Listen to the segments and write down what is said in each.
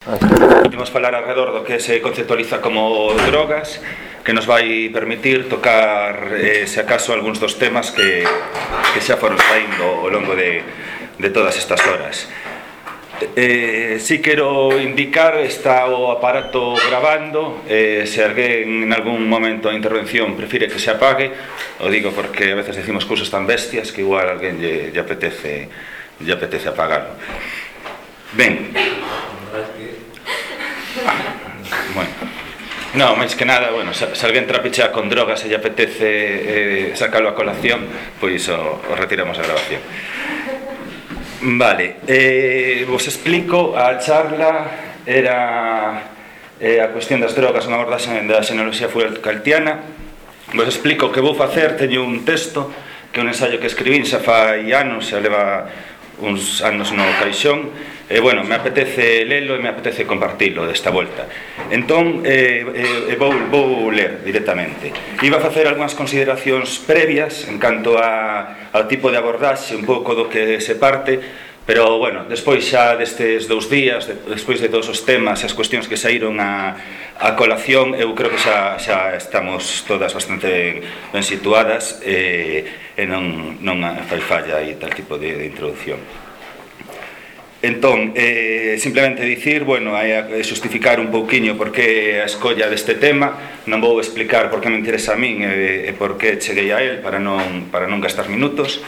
Podemos falar alrededor do que se conceptualiza como drogas que nos vai permitir tocar eh, se acaso algúns dos temas que, que xa foron saindo ao longo de, de todas estas horas eh, si quero indicar está o aparato grabando eh, se alguén en algún momento a intervención prefire que se apague o digo porque a veces decimos cousas tan bestias que igual alguén lle, lle apetece lle apetece apagarlo. Ben, bueno. No, máis que nada, bueno, se, se alguén trapichea con drogas e lle apetece eh, sacalo a colación, pois o, o retiramos a grabación. Vale, eh, vos explico, a charla era eh, a cuestión das drogas, unha abordaxe da xenoloxía Foucaultiana. Vos explico que vou facer, teño un texto, que é un ensaio que escribín xa fai anos, xa leva uns anos no caixón, E, eh, bueno, me apetece lelo e me apetece compartilo desta volta. Entón, eh, eh, vou, vou ler directamente. Iba a facer algunhas consideracións previas en canto a, ao tipo de abordaxe, un pouco do que se parte, pero, bueno, despois xa destes dous días, despois de todos os temas, as cuestións que saíron a, a colación, eu creo que xa, xa estamos todas bastante ben situadas eh, e non, non fai falla aí tal tipo de, de introducción. Entón, eh, simplemente dicir, bueno, hai a eh, justificar un pouquiño por que a escolla deste tema, non vou explicar por que me interesa a min e, e por que cheguei a él para non, para non gastar minutos,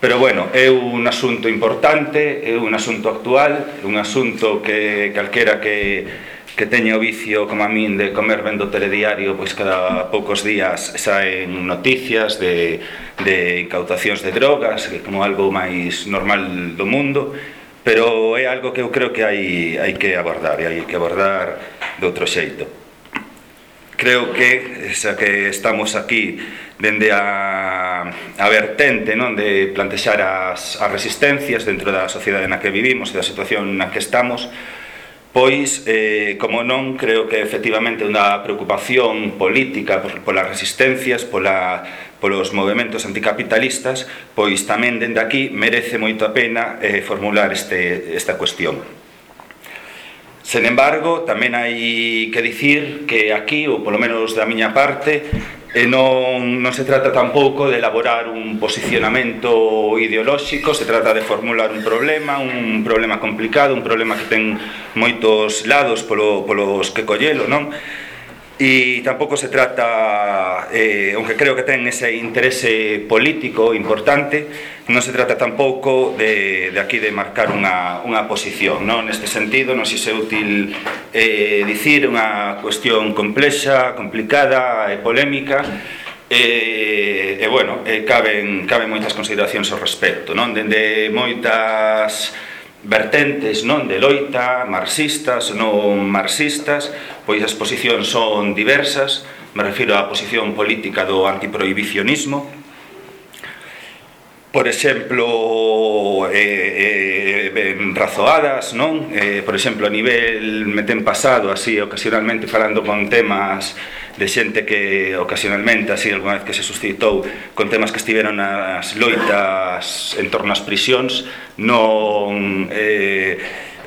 pero bueno, é un asunto importante, é un asunto actual, é un asunto que calquera que, que teña o vicio como a min de comer vendo telediario pois cada poucos días saen noticias de, de incautacións de drogas que como algo máis normal do mundo pero é algo que eu creo que hai, hai que abordar e hai que abordar de outro xeito. Creo que xa que estamos aquí dende a, a vertente non de plantexar as, as resistencias dentro da sociedade na que vivimos e da situación na que estamos Pois, eh, como non, creo que efectivamente unha preocupación política por, polas resistencias, pola, polos movimentos anticapitalistas, pois tamén dende aquí merece moito a pena eh, formular este, esta cuestión. Sen embargo, tamén hai que dicir que aquí, ou polo menos da miña parte, E non, non se trata tampouco de elaborar un posicionamento ideolóxico, se trata de formular un problema, un problema complicado, un problema que ten moitos lados polo, polos que collelo, non? e tampouco se trata eh, aunque creo que ten ese interese eh, político importante non se trata tampouco de, de aquí de marcar unha, unha posición non? neste sentido non se é útil eh, dicir unha cuestión complexa, complicada e polémica e, e bueno, e caben, caben moitas consideracións ao respecto non? dende moitas vertentes non de loita, marxistas, non marxistas, pois as posicións son diversas, me refiro á posición política do antiprohibicionismo, por exemplo, eh, eh, eh razoadas, non? Eh, por exemplo, a nivel, me ten pasado así ocasionalmente falando con temas de xente que ocasionalmente, así, alguna vez que se suscitou con temas que estiveron nas loitas en torno ás prisións, non eh,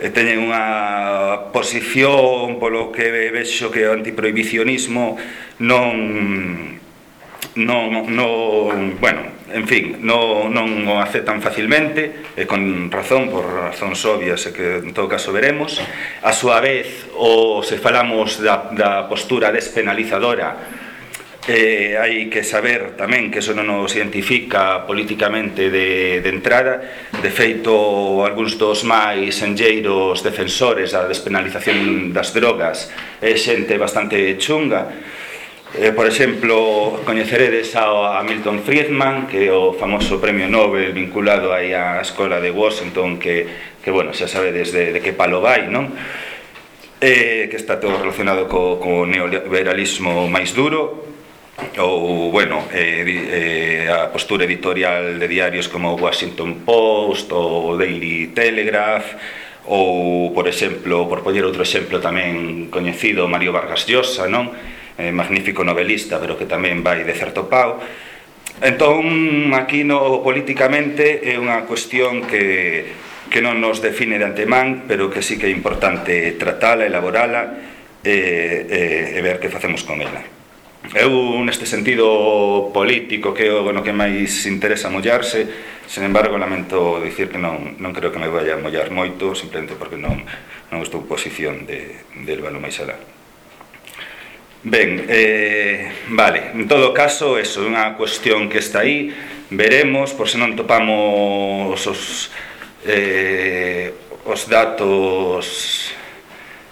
teñen unha posición polo que vexo que o antiprohibicionismo non non, non, bueno, en fin, non, non o aceptan facilmente e con razón, por razóns obvias e que en todo caso veremos. A súa vez, o se falamos da, da postura despenalizadora eh, hai que saber tamén que eso non nos identifica políticamente de, de entrada. De feito, algúns dos máis enlleiros defensores da despenalización das drogas é xente bastante chunga. Eh, por exemplo, coñeceredes a Milton Friedman, que é o famoso premio Nobel vinculado aí á escola de Washington, que, que bueno, xa sabedes de, de que palo vai, non? Eh, que está todo relacionado co, co neoliberalismo máis duro, ou, bueno, eh, eh, a postura editorial de diarios como Washington Post ou Daily Telegraph, ou, por exemplo, por poñer outro exemplo tamén coñecido, Mario Vargas Llosa, non? eh, magnífico novelista, pero que tamén vai de certo pau. Entón, aquí no políticamente é unha cuestión que, que non nos define de antemán, pero que sí que é importante tratala, elaborala e, e, e ver que facemos con ela. Eu neste sentido político que é o bueno, que máis interesa mollarse, sen embargo lamento dicir que non, non creo que me vaya a mollar moito, simplemente porque non, non estou en posición de, de balón máis alá. Ben, eh, vale, en todo caso, eso é unha cuestión que está aí, veremos, por se non topamos os, eh, os datos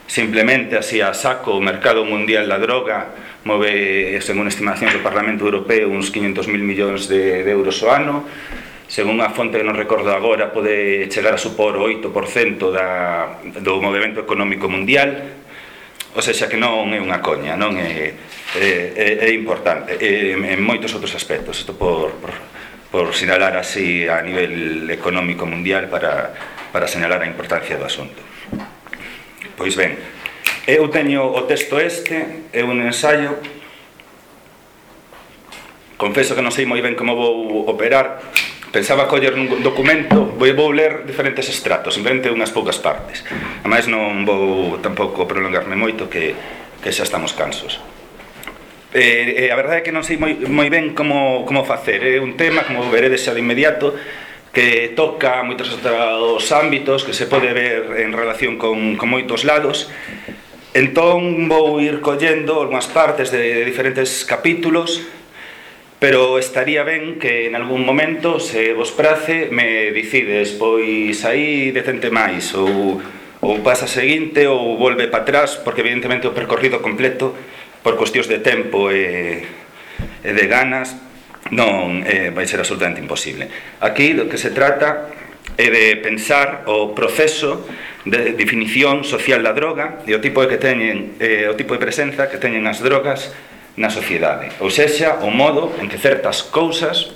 simplemente así a saco, o mercado mundial da droga move, según estimacións do Parlamento Europeo, uns 500.000 millóns de, de euros ao ano, según a fonte que non recordo agora, pode chegar a supor o 8% da, do movimento económico mundial, O sea, que non é unha coña, non é, é, é, é importante é, en moitos outros aspectos. Isto por, por, por sinalar así a nivel económico mundial para, para señalar a importancia do asunto. Pois ben, eu teño o texto este, é un ensaio confeso que non sei moi ben como vou operar Pensaba coller un documento, vou, vou ler diferentes estratos, simplemente unhas poucas partes. Ademais non vou tampouco prolongarme moito que, que xa estamos cansos. Eh, eh, a verdade é que non sei moi, moi ben como, como facer. É un tema, como veredes xa de inmediato, que toca moitos outros ámbitos que se pode ver en relación con, con moitos lados entón vou ir collendo algunhas partes de diferentes capítulos pero estaría ben que en algún momento se vos prace me dicides pois aí detente máis ou, ou pasa seguinte ou volve para atrás porque evidentemente o percorrido completo por cuestións de tempo e, e de ganas non eh, vai ser absolutamente imposible. Aquí do que se trata é de pensar o proceso de definición social da droga e o tipo de que teñen eh, o tipo de presenza que teñen as drogas na sociedade, ou sexa, o modo en que certas cousas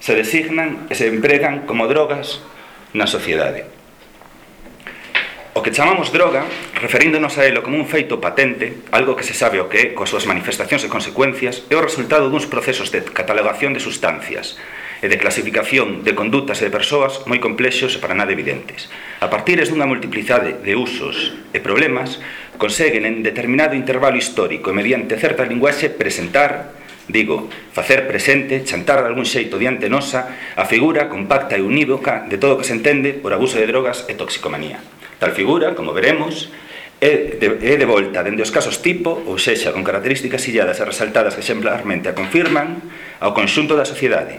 se designan e se empregan como drogas na sociedade. O que chamamos droga, referíndonos a elo como un feito patente, algo que se sabe o que é, coas súas manifestacións e consecuencias, é o resultado duns procesos de catalogación de sustancias e de clasificación de condutas e de persoas moi complexos e para nada evidentes. A partir dunha multiplicidade de usos e problemas, conseguen en determinado intervalo histórico e mediante certa linguaxe presentar, digo, facer presente, chantar de algún xeito diante nosa a figura compacta e unívoca de todo o que se entende por abuso de drogas e toxicomanía. Tal figura, como veremos, é de, é de volta dende os casos tipo, ou sexa, con características illadas e resaltadas que exemplarmente a confirman, ao conxunto da sociedade,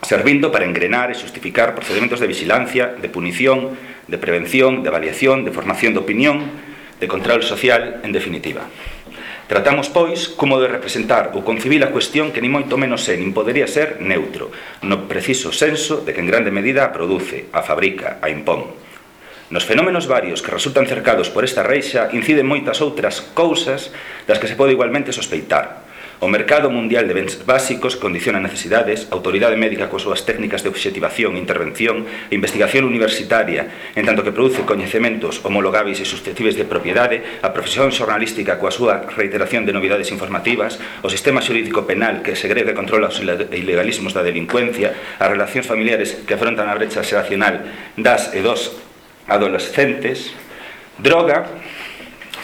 servindo para engrenar e justificar procedementos de vigilancia, de punición, de prevención, de avaliación, de formación de opinión, de control social, en definitiva. Tratamos, pois, como de representar ou concibir a cuestión que ni moito menos é, nin podería ser neutro, no preciso senso de que en grande medida a produce, a fabrica, a impón. Nos fenómenos varios que resultan cercados por esta reixa inciden moitas outras cousas das que se pode igualmente sospeitar, O mercado mundial de bens básicos condiciona necesidades, a autoridade médica coas súas técnicas de obxectivación, intervención e investigación universitaria, en tanto que produce coñecementos homologáveis e susceptibles de propiedade, a profesión xornalística coa súa reiteración de novidades informativas, o sistema xurídico penal que segrega e controla os ilegalismos da delincuencia, as relacións familiares que afrontan a brecha xeracional das e dos adolescentes, droga,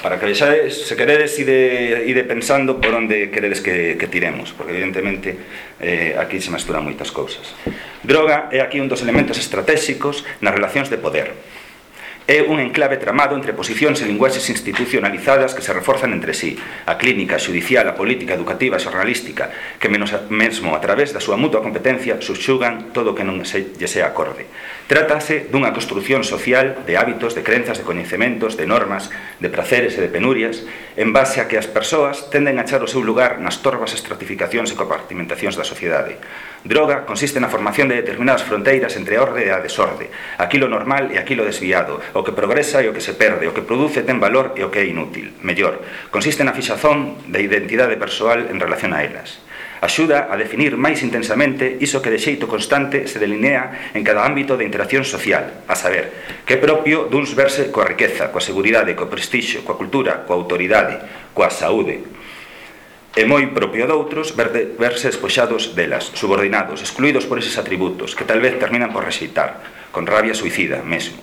para que vexades, se queredes ide, ide pensando por onde queredes que, que tiremos porque evidentemente eh, aquí se mesturan moitas cousas. Droga é aquí un dos elementos estratégicos nas relacións de poder. É un enclave tramado entre posicións e linguaxes institucionalizadas que se reforzan entre sí, a clínica, a judicial, a política, a educativa, a xornalística, que menos a, mesmo a través da súa mutua competencia subxugan todo o que non se, lle sea acorde. Trátase dunha construción social de hábitos, de crenzas, de coñecementos, de normas, de praceres e de penurias, en base a que as persoas tenden a achar o seu lugar nas torvas estratificacións e compartimentacións da sociedade. Droga consiste na formación de determinadas fronteiras entre a orde e a desorde, aquilo normal e aquilo desviado, o que progresa e o que se perde, o que produce ten valor e o que é inútil. Mellor, consiste na fixazón da identidade persoal en relación a elas. Axuda a definir máis intensamente iso que de xeito constante se delinea en cada ámbito de interacción social, a saber, que é propio duns verse coa riqueza, coa seguridade, co prestixio, coa cultura, coa autoridade, coa saúde, é moi propio doutros verde, verse espoxados delas, subordinados, excluídos por eses atributos, que tal vez terminan por rexeitar, con rabia suicida mesmo.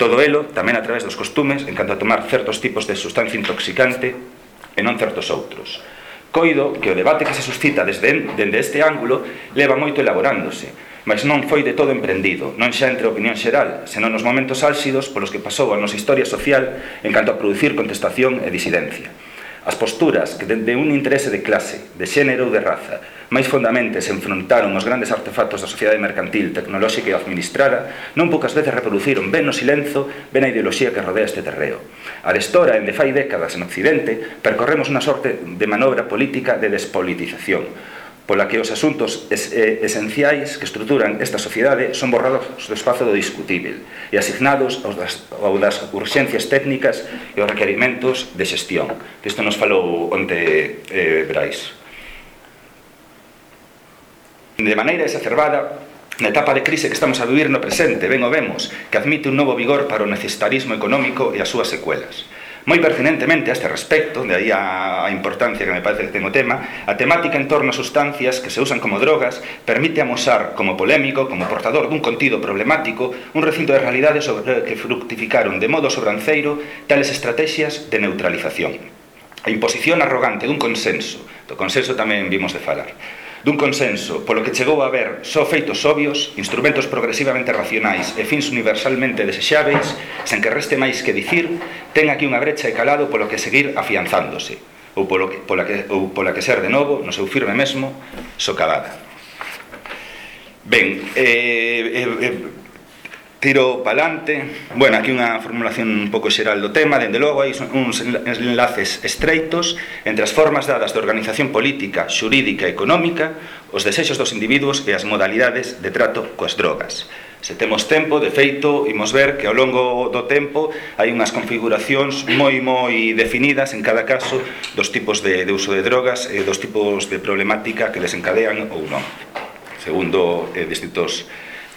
Todo elo tamén a través dos costumes en canto a tomar certos tipos de sustancia intoxicante e non certos outros. Coido que o debate que se suscita desde, dende este ángulo leva moito elaborándose, mas non foi de todo emprendido, non xa entre a opinión xeral, senón nos momentos álxidos polos que pasou a nosa historia social en canto a producir contestación e disidencia. As posturas que dende un interese de clase, de xénero ou de raza, máis fondamente se enfrontaron os grandes artefactos da sociedade mercantil, tecnolóxica e administrada, non poucas veces reproduciron ben no silenzo, ben a ideoloxía que rodea este terreo. Arestora, en de fai décadas en Occidente, percorremos unha sorte de manobra política de despolitización, pola que os asuntos es, eh, esenciais que estruturan esta sociedade son borrados do espazo do discutível e asignados aos das, ao das urxencias técnicas e aos requerimentos de xestión. Isto nos falou onte eh, Brais. De maneira exacerbada, Na etapa de crise que estamos a vivir no presente, ben o vemos, que admite un novo vigor para o necesitarismo económico e as súas secuelas. Moi pertinentemente a este respecto, de aí a importancia que me parece que ten o tema, a temática en torno a sustancias que se usan como drogas permite amosar como polémico, como portador dun contido problemático, un recinto de realidades sobre que fructificaron de modo sobranceiro tales estrategias de neutralización. A imposición arrogante dun consenso, do consenso tamén vimos de falar, dun consenso polo que chegou a haber só feitos obvios, instrumentos progresivamente racionais e fins universalmente desexáveis, sen que reste máis que dicir, ten aquí unha brecha e calado polo que seguir afianzándose, ou, polo que, pola que, ou pola que ser de novo, no seu firme mesmo, socavada. Ben, eh, eh, eh tiro pa'lante. Bueno, aquí unha formulación un pouco xeral do tema, dende logo hai uns enlaces estreitos entre as formas dadas de organización política, xurídica e económica, os desexos dos individuos e as modalidades de trato coas drogas. Se temos tempo, de feito, imos ver que ao longo do tempo hai unhas configuracións moi moi definidas en cada caso dos tipos de, de uso de drogas e dos tipos de problemática que desencadean ou non, segundo eh, distintos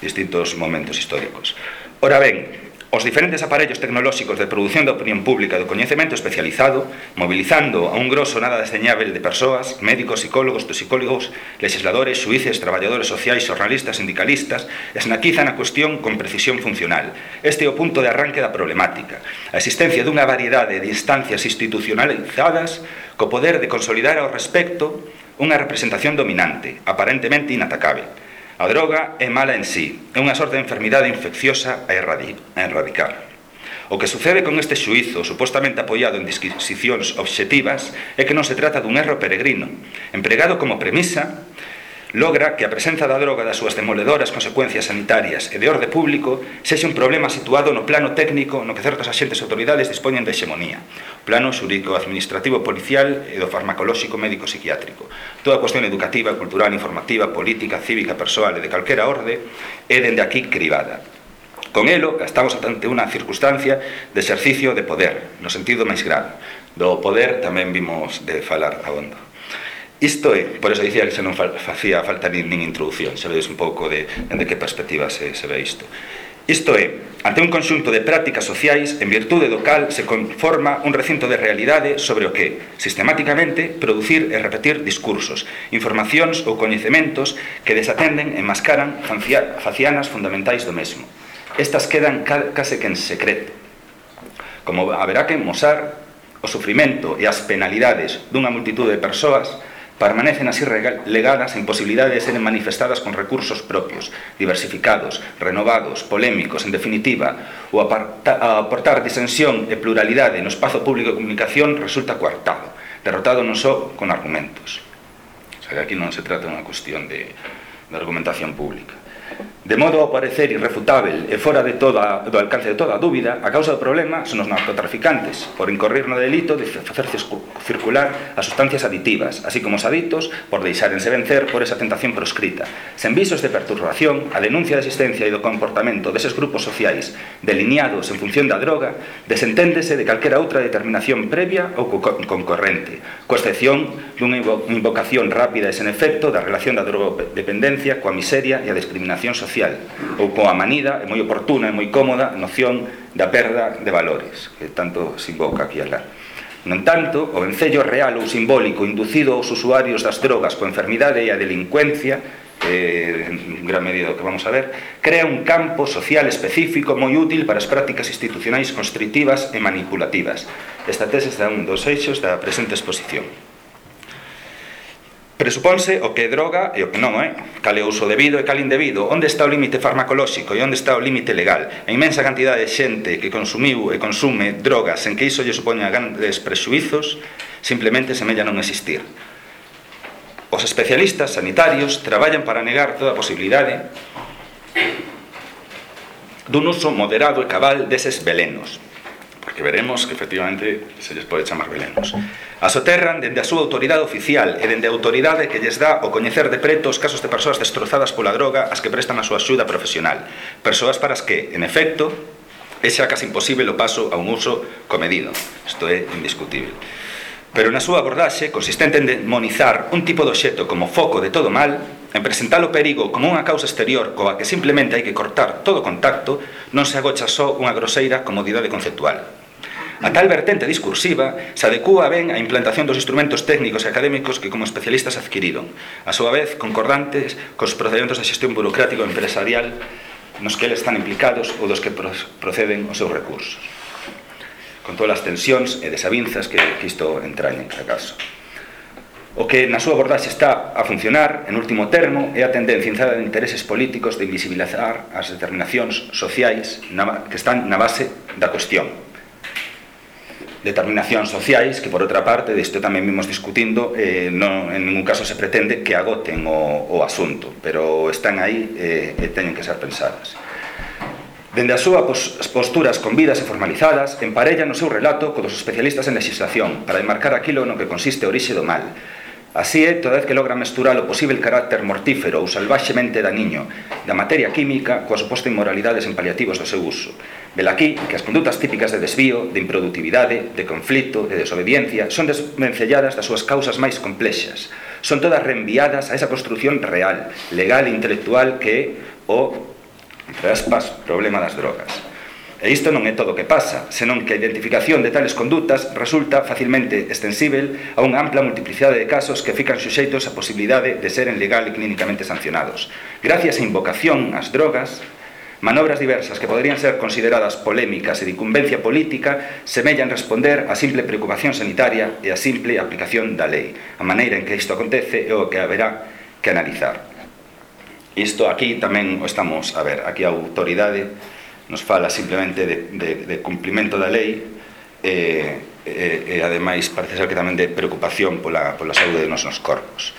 distintos momentos históricos. Ora ben, os diferentes aparellos tecnolóxicos de produción da opinión pública do coñecemento especializado, mobilizando a un grosso nada desdeñável de persoas, médicos, psicólogos, toxicólogos, legisladores, xuíces, traballadores sociais, xornalistas, sindicalistas, esnaquizan a cuestión con precisión funcional. Este é o punto de arranque da problemática. A existencia dunha variedade de instancias institucionalizadas co poder de consolidar ao respecto unha representación dominante, aparentemente inatacable. A droga é mala en sí, é unha sorte de enfermidade infecciosa a, a erradicar. O que sucede con este xuízo, supostamente apoiado en disquisicións obxectivas, é que non se trata dun erro peregrino, empregado como premisa logra que a presenza da droga das súas demoledoras consecuencias sanitarias e de orde público sexe un problema situado no plano técnico no que certos axentes e autoridades dispoñen de hexemonía, o plano xurídico administrativo policial e do farmacolóxico médico psiquiátrico. Toda a cuestión educativa, cultural, informativa, política, cívica, persoal e de calquera orde é dende aquí cribada. Con elo, estamos ante unha circunstancia de exercicio de poder, no sentido máis grave. Do poder tamén vimos de falar a hondo. Isto é, por eso dicía que se non facía falta nin, nin introducción, se vedes un pouco de, de que perspectiva se, se ve isto. Isto é, ante un conxunto de prácticas sociais en virtude do cal se conforma un recinto de realidade sobre o que, sistemáticamente, producir e repetir discursos, informacións ou coñecementos que desatenden e mascaran facianas fundamentais do mesmo. Estas quedan case que en secreto. Como haberá que mosar o sufrimento e as penalidades dunha multitud de persoas permanecen así legadas en posibilidade de seren manifestadas con recursos propios, diversificados, renovados, polémicos, en definitiva, o aportar disensión e pluralidade no espazo público de comunicación resulta coartado, derrotado non só con argumentos. O sea, que aquí non se trata de unha cuestión de, de argumentación pública. De modo ao parecer irrefutável e fora de toda, do alcance de toda a dúbida, a causa do problema son os narcotraficantes, por incorrer no delito de facer circular as sustancias aditivas, así como os aditos por deixárense vencer por esa tentación proscrita. Sen visos de perturbación, a denuncia da existencia e do comportamento deses grupos sociais delineados en función da droga, desenténdese de calquera outra determinación previa ou concorrente, coa excepción dunha invocación rápida e sen efecto da relación da drogodependencia coa miseria e a discriminación social social ou coa manida, é moi oportuna e moi cómoda noción da perda de valores que tanto se invoca aquí alá. No entanto, o vencello real ou simbólico inducido aos usuarios das drogas coa enfermidade e a delincuencia eh, en gran medida que vamos a ver crea un campo social específico moi útil para as prácticas institucionais constrictivas e manipulativas esta tese é un dos eixos da presente exposición Presuponse o que é droga e o que non é, cal é o uso debido e cal indebido, onde está o límite farmacolóxico e onde está o límite legal. A inmensa cantidade de xente que consumiu e consume drogas en que iso lle supoña grandes prexuizos, simplemente semella non existir. Os especialistas sanitarios traballan para negar toda a posibilidade dun uso moderado e cabal deses velenos porque veremos que efectivamente se lles pode chamar velenos. Asoterran dende a súa autoridade oficial e dende a autoridade que lles dá o coñecer de preto os casos de persoas destrozadas pola droga as que prestan a súa axuda profesional. Persoas para as que, en efecto, é xa casi imposible o paso a un uso comedido. Isto é indiscutible. Pero na súa abordaxe, consistente en demonizar un tipo de obxeto como foco de todo mal, en presentar o perigo como unha causa exterior coa que simplemente hai que cortar todo contacto, non se agocha só unha groseira comodidade conceptual. A tal vertente discursiva se adecúa ben a implantación dos instrumentos técnicos e académicos que como especialistas adquiriron, a súa vez concordantes cos procedementos da xestión burocrático empresarial nos que eles están implicados ou dos que proceden os seus recursos. Con todas as tensións e desavinzas que, que isto entrañen, acaso. O que na súa abordaxe está a funcionar, en último termo, é a tendencia inzada de intereses políticos de invisibilizar as determinacións sociais na, que están na base da cuestión, determinacións sociais que por outra parte disto tamén vimos discutindo eh, non, en ningún caso se pretende que agoten o, o asunto pero están aí eh, e teñen que ser pensadas. Dende a súa pos, posturas convidas e formalizadas, emparella no seu relato co dos especialistas en legislación para demarcar aquilo no que consiste a orixe do mal, Así é, toda vez que logra mesturar o posible carácter mortífero ou salvaxemente daniño da materia química coa suposta inmoralidades en paliativos do seu uso, Velaquí que as condutas típicas de desvío, de improductividade, de conflito, de desobediencia son desvencelladas das súas causas máis complexas. Son todas reenviadas a esa construción real, legal e intelectual que é o raspas problema das drogas. E isto non é todo o que pasa, senón que a identificación de tales condutas resulta facilmente extensível a unha ampla multiplicidade de casos que fican suxeitos a posibilidade de seren legal e clínicamente sancionados. Gracias á invocación ás drogas, Manobras diversas que poderían ser consideradas polémicas e de incumbencia política semellan responder á simple preocupación sanitaria e á simple aplicación da lei. A maneira en que isto acontece é o que haberá que analizar. Isto aquí tamén o estamos a ver. Aquí a autoridade nos fala simplemente de, de, de cumplimento da lei e, e, e ademais parece ser que tamén de preocupación pola, pola saúde dos nosos corpos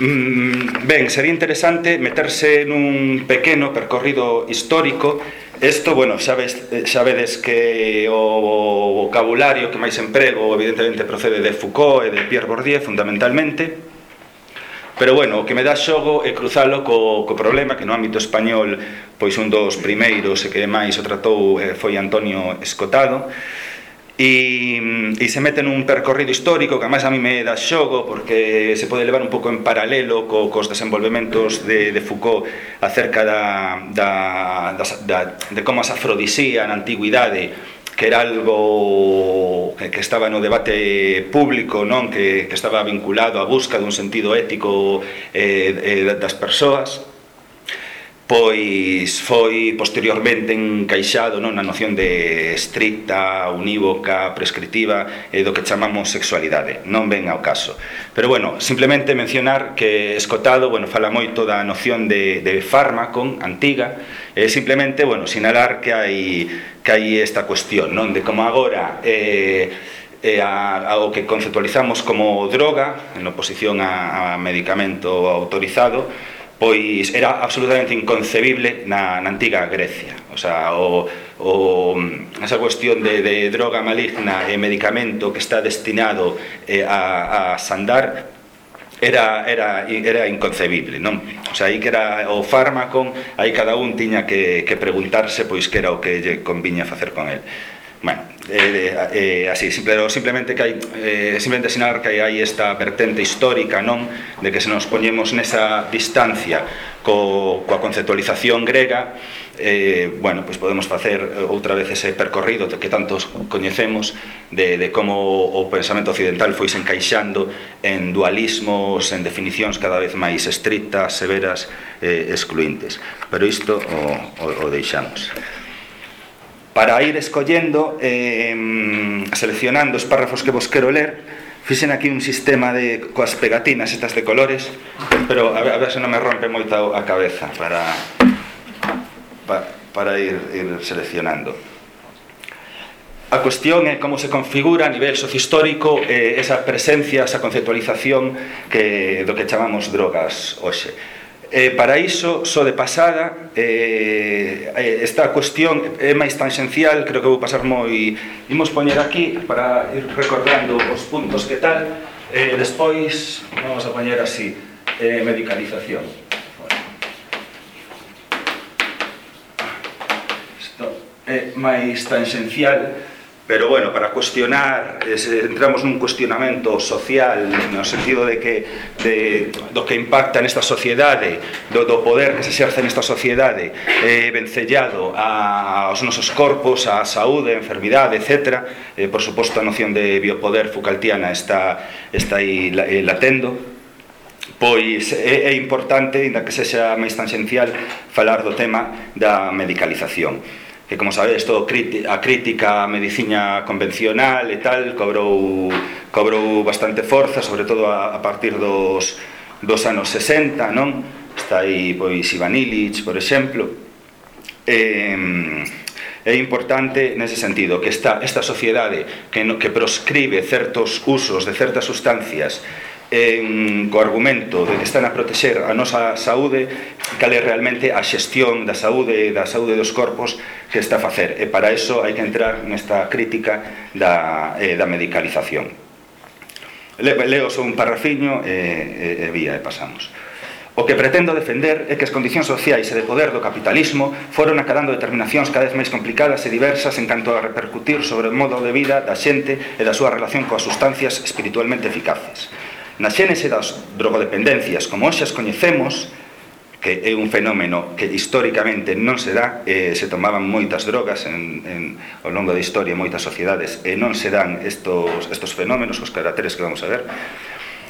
mm, ben, sería interesante meterse nun pequeno percorrido histórico. Isto, bueno, sabes, eh, sabedes que o vocabulario que máis emprego evidentemente procede de Foucault e de Pierre Bourdieu fundamentalmente. Pero bueno, o que me dá xogo é cruzalo co, co problema que no ámbito español pois un dos primeiros e que máis o tratou eh, foi Antonio Escotado e, e se mete nun percorrido histórico que máis a mí me dá xogo porque se pode levar un pouco en paralelo co, cos desenvolvementos de, de Foucault acerca da, da, da, da, de como as afrodisía na antigüidade que era algo que estaba no debate público, non? Que, que estaba vinculado á busca dun sentido ético eh, eh, das persoas, pois foi posteriormente encaixado non, na noción de estricta, unívoca, prescriptiva e do que chamamos sexualidade. Non ven ao caso. Pero bueno, simplemente mencionar que Escotado bueno, fala moito da noción de, de fármaco antiga e simplemente bueno, sinalar que hai, que hai esta cuestión non de como agora... Eh, e a, ao que conceptualizamos como droga en oposición a, a medicamento autorizado pois era absolutamente inconcebible na, na antiga Grecia. O sea, o, o, esa cuestión de, de droga maligna e medicamento que está destinado eh, a, a sandar era, era, era inconcebible, non? O sea, aí que era o fármaco, aí cada un tiña que, que preguntarse pois que era o que lle conviña facer con el. Bueno, eh, eh, así, simple, simplemente que hai eh, simplemente sinalar que hai esta vertente histórica, non, de que se nos poñemos nesa distancia co, coa conceptualización grega, eh, bueno, pois podemos facer eh, outra vez ese percorrido que tantos coñecemos de, de como o pensamento occidental foi se encaixando en dualismos, en definicións cada vez máis estrictas, severas, eh, excluintes. Pero isto o, o, o deixamos para ir escollendo eh, seleccionando os párrafos que vos quero ler fixen aquí un sistema de coas pegatinas estas de colores pero a ver, a ver se non me rompe moito a cabeza para para, para ir, ir seleccionando A cuestión é como se configura a nivel sociohistórico eh, esa presencia, esa conceptualización que, do que chamamos drogas hoxe. Eh, para iso, só de pasada, eh, eh esta cuestión é máis tangencial, creo que vou pasar moi... Imos poñer aquí para ir recordando os puntos que tal, eh, despois vamos a poñer así, eh, medicalización. Isto é máis tangencial, pero bueno, para cuestionar, entramos nun cuestionamento social no sentido de que de, do que impacta nesta sociedade do, do poder que se exerce nesta sociedade eh, vencellado a, aos nosos corpos, a saúde, a enfermidade, etc. Eh, por suposto a noción de biopoder Foucaultiana está, está aí eh, latendo pois é, é importante, inda que sexa máis tangencial, falar do tema da medicalización que como sabedes todo a crítica á medicina convencional e tal cobrou cobrou bastante forza, sobre todo a, a partir dos dos anos 60, non? Está aí pois Ivan Illich, por exemplo. Eh, é importante nese sentido que esta, esta sociedade que, no, que proscribe certos usos de certas sustancias en, co argumento de que están a protexer a nosa saúde cal é realmente a xestión da saúde e da saúde dos corpos que está a facer. E para eso hai que entrar nesta crítica da, eh, da medicalización. Le, leo só un parrafiño e, e, e vía e pasamos. O que pretendo defender é que as condicións sociais e de poder do capitalismo foron acadando determinacións cada vez máis complicadas e diversas en canto a repercutir sobre o modo de vida da xente e da súa relación coas sustancias espiritualmente eficaces. Na xénese das drogodependencias, como hoxe as coñecemos, que é un fenómeno que históricamente non se dá, eh, se tomaban moitas drogas en, en, ao longo da historia en moitas sociedades, e non se dan estos, estos fenómenos, os caracteres que vamos a ver,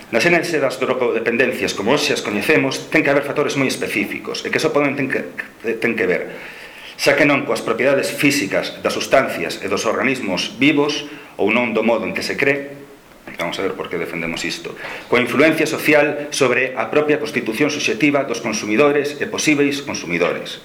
Nas xénese das drogodependencias, como hoxe as coñecemos, ten que haber factores moi específicos e que só poden ten que, ten que ver xa que non coas propiedades físicas das sustancias e dos organismos vivos ou non do modo en que se cree, Vamos a ver por que defendemos isto. Coa influencia social sobre a propia constitución subjetiva dos consumidores e posíveis consumidores.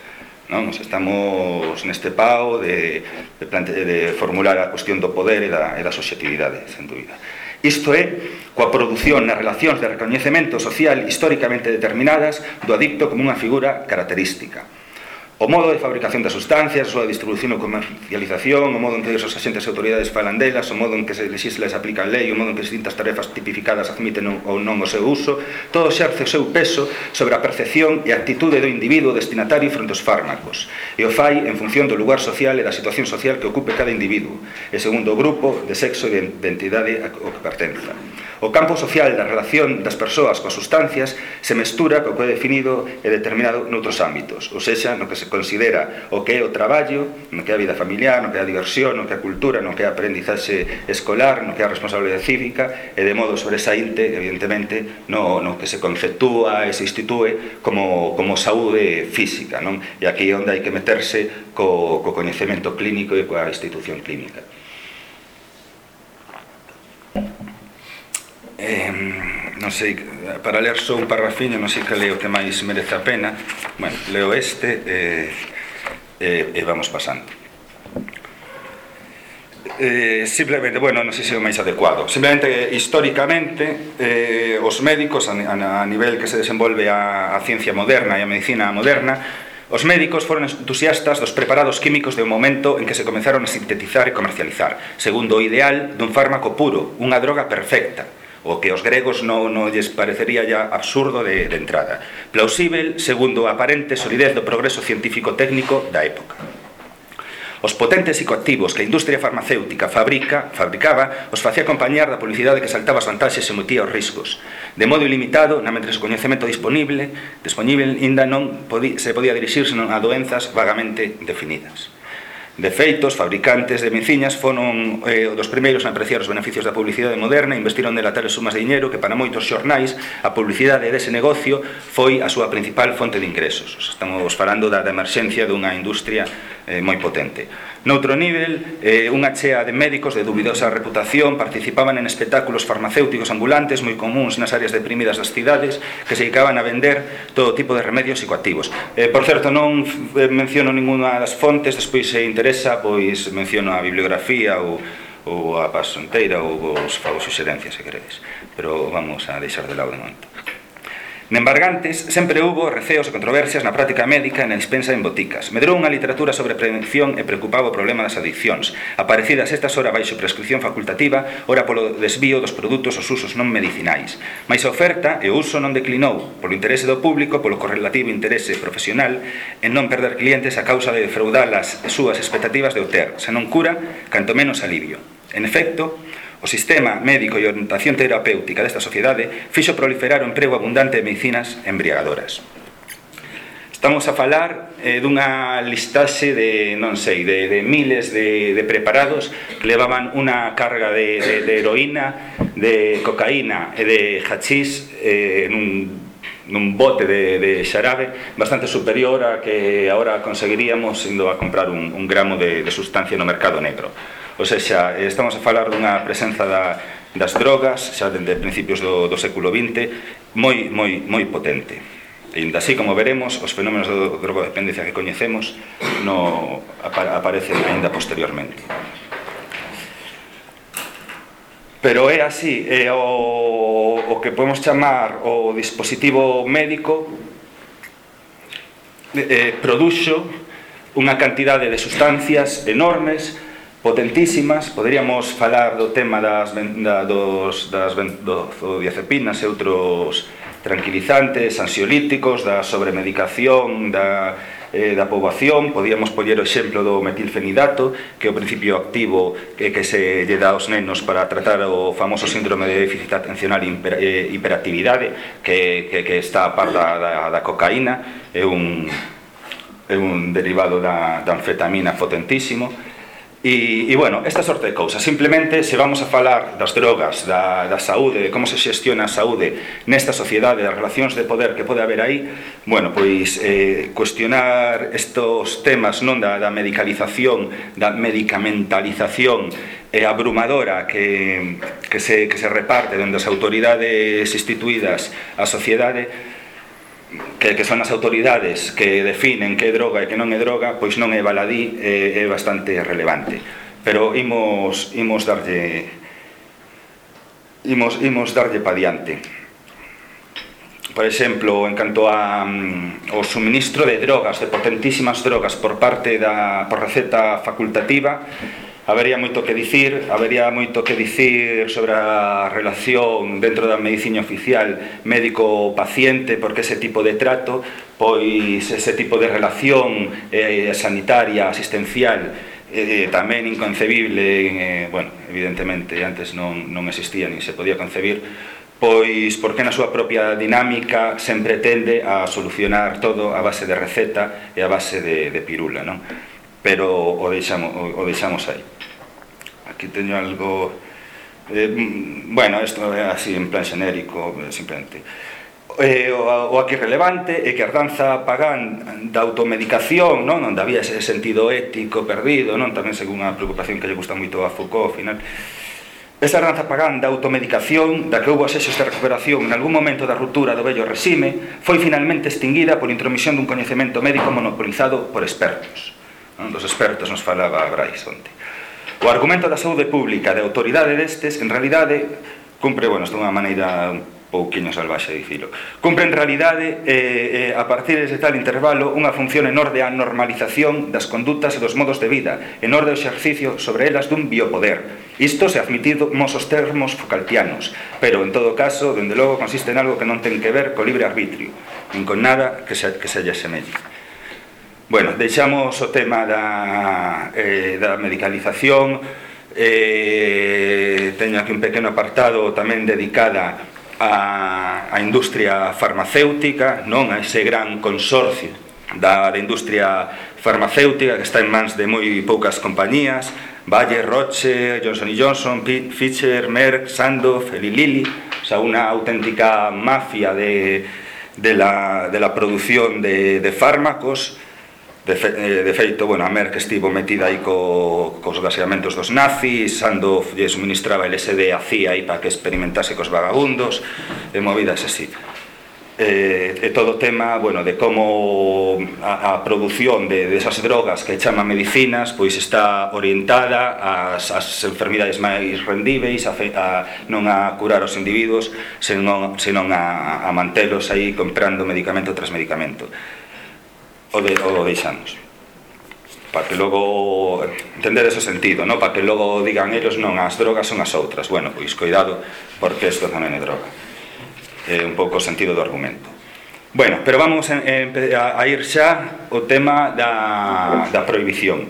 Non? Nos estamos neste pao de, de, plante, de formular a cuestión do poder e da, e da subjetividade, sen dúbida. Isto é, coa produción nas relacións de recoñecemento social históricamente determinadas do adicto como unha figura característica O modo de fabricación das sustancias, a súa distribución ou comercialización, o modo en que os agentes e autoridades falan delas, o modo en que se legisla e se aplica a lei, o modo en que distintas tarefas tipificadas admiten ou non o seu uso, todo xerce o seu peso sobre a percepción e actitude do individuo destinatario fronte aos fármacos, e o fai en función do lugar social e da situación social que ocupe cada individuo, e segundo o grupo de sexo e de identidade ao que pertenza. O campo social da relación das persoas coas sustancias se mestura co que é definido e determinado noutros ámbitos, ou seja, no que se se considera o que é o traballo, no que é a vida familiar, no que é a diversión, no que é a cultura, no que é a aprendizaxe escolar, no que é a responsabilidade cívica, e de modo sobresaínte, evidentemente, no, no que se conceptúa e se institue como, como saúde física, non? E aquí é onde hai que meterse co, co coñecemento clínico e coa institución clínica. eh, non sei, para ler só un parrafiño non sei que leo que máis merece a pena. Bueno, leo este e eh, eh, eh, vamos pasando. Eh, simplemente, bueno, non sei se é o máis adecuado. Simplemente, históricamente eh, os médicos a, a, a nivel que se desenvolve a, a ciencia moderna e a medicina moderna Os médicos foron entusiastas dos preparados químicos de un momento en que se comenzaron a sintetizar e comercializar, segundo o ideal dun fármaco puro, unha droga perfecta, o que os gregos non, non lles parecería ya absurdo de, de entrada. Plausível, segundo a aparente solidez do progreso científico-técnico da época. Os potentes psicoactivos que a industria farmacéutica fabrica, fabricaba os facía acompañar da publicidade que saltaba as vantaxes e mutía os riscos. De modo ilimitado, na mentre o coñecemento disponible, disponible inda non podía, se podía dirixirse a doenzas vagamente definidas. De feito, os fabricantes de menciñas foron eh, dos primeiros a apreciar os beneficios da publicidade moderna e investiron delatales sumas de dinheiro que para moitos xornais a publicidade dese negocio foi a súa principal fonte de ingresos. Estamos falando da, da emerxencia dunha industria eh, moi potente. Noutro nivel, eh, unha chea de médicos de dubidosa reputación participaban en espectáculos farmacéuticos ambulantes moi comuns nas áreas deprimidas das cidades que se dedicaban a vender todo tipo de remedios psicoactivos. Eh, por certo, non eh, menciono ninguna das fontes, despois se interesa, pois menciono a bibliografía ou ou a pasanteira ou vos fago suxerencias se queredes pero vamos a deixar de lado de momento Nembargantes sempre hubo receos e controversias na práctica médica e na dispensa en boticas. Medrou unha literatura sobre prevención e preocupaba o problema das adiccións, aparecidas estas ora baixo prescripción facultativa, ora polo desvío dos produtos aos usos non medicinais. Mais a oferta e o uso non declinou, polo interese do público, polo correlativo interese profesional, en non perder clientes a causa de defraudar as súas expectativas de obter, senón cura, canto menos alivio. En efecto, O sistema médico e orientación terapéutica desta sociedade fixo proliferar o emprego abundante de medicinas embriagadoras. Estamos a falar eh, dunha listaxe de, non sei, de, de miles de, de preparados que levaban unha carga de, de, de heroína, de cocaína e de hachís eh, nun nun bote de, de xarabe bastante superior a que agora conseguiríamos indo a comprar un, un gramo de, de sustancia no mercado negro ou sea, estamos a falar dunha presenza da, das drogas xa dende principios do, do século XX moi, moi, moi potente. E ainda así como veremos os fenómenos da drogodependencia que coñecemos no aparecen aínda posteriormente. Pero é así é o, o que podemos chamar o dispositivo médico eh, produxo unha cantidade de sustancias enormes potentísimas, poderíamos falar do tema das, da, dos, das do, diazepinas e outros tranquilizantes, ansiolíticos, da sobremedicación, da, eh, da poboación, podíamos poñer o exemplo do metilfenidato, que é o principio activo que, que se lle dá aos nenos para tratar o famoso síndrome de déficit atencional e hiper, eh, hiperactividade, que, que, que está a par da, da, da cocaína, é un, é un derivado da, da anfetamina potentísimo, E, e bueno, esta sorte de cousas. Simplemente se vamos a falar das drogas da, da saúde, de como se xestiona a saúde Nesta sociedade, das relacións de poder Que pode haber aí Bueno, pois eh, cuestionar estos temas non da, da medicalización Da medicamentalización eh, abrumadora que, que, se, que se reparte Dende as autoridades instituídas a sociedade que, que son as autoridades que definen que é droga e que non é droga, pois non é baladí, é, é bastante relevante. Pero imos, imos darlle imos, imos darlle pa diante. Por exemplo, en canto a um, o suministro de drogas, de potentísimas drogas por parte da por receta facultativa, Habería moito que dicir, habería moito que dicir sobre a relación dentro da medicina oficial médico-paciente, porque ese tipo de trato, pois ese tipo de relación eh, sanitaria, asistencial, eh, eh tamén inconcebible, eh, bueno, evidentemente antes non, non existía nin se podía concebir, pois porque na súa propia dinámica sempre tende a solucionar todo a base de receta e a base de, de pirula, non? pero o deixamos, o, o deixamos aí. Aquí teño algo... Eh, bueno, isto é así en plan xenérico, eh, simplemente. Eh, o, o aquí relevante é que a danza pagán da automedicación, non? onde había ese sentido ético perdido, non tamén según a preocupación que lle gusta moito a Foucault, ao final, esa danza pagán da automedicación, da que houve asexos de recuperación en algún momento da ruptura do vello resime, foi finalmente extinguida por intromisión dun coñecemento médico monopolizado por expertos non? dos expertos nos falaba Brais onte. O argumento da saúde pública da autoridade destes, en realidade, cumpre, bueno, isto de unha maneira un pouquiño salvaxe dicilo. Cumpre en realidade eh, eh, a partir de tal intervalo unha función en orde á normalización das condutas e dos modos de vida, en orde ao exercicio sobre elas dun biopoder. Isto se admitido mosos termos focaltianos, pero en todo caso, dende logo, consiste en algo que non ten que ver co libre arbitrio, nin con nada que se, que se lle semelle. Bueno, deixamos o tema da, eh, da medicalización. Eh, Teño aquí un pequeno apartado tamén dedicada a, a industria farmacéutica Non a ese gran consorcio da, da industria farmacéutica Que está en mans de moi poucas compañías. Bayer, Roche, Johnson Johnson, Fischer, Merck, Sandoz, Eli Lilly. O sea, unha auténtica mafia de, de, la, de la producción de, de fármacos. De, fe, eh, de feito, bueno, a Merck estivo metida aí co, cos gaseamentos dos nazis, Sando lle suministraba LSD a CIA aí para que experimentase cos vagabundos, e movidas así. E, e todo o tema, bueno, de como a, a produción de, de esas drogas que chama medicinas, pois está orientada ás, ás enfermidades máis rendíveis, a, fe, a non a curar os individuos, senón, senón a, a mantelos aí comprando medicamento tras medicamento o, de, o deixamos para que logo entender ese sentido, ¿no? para que logo digan eles non as drogas son as outras. Bueno, pois cuidado, porque isto tamén é droga. É un pouco o sentido do argumento. Bueno, pero vamos a, a, a ir xa o tema da, da prohibición.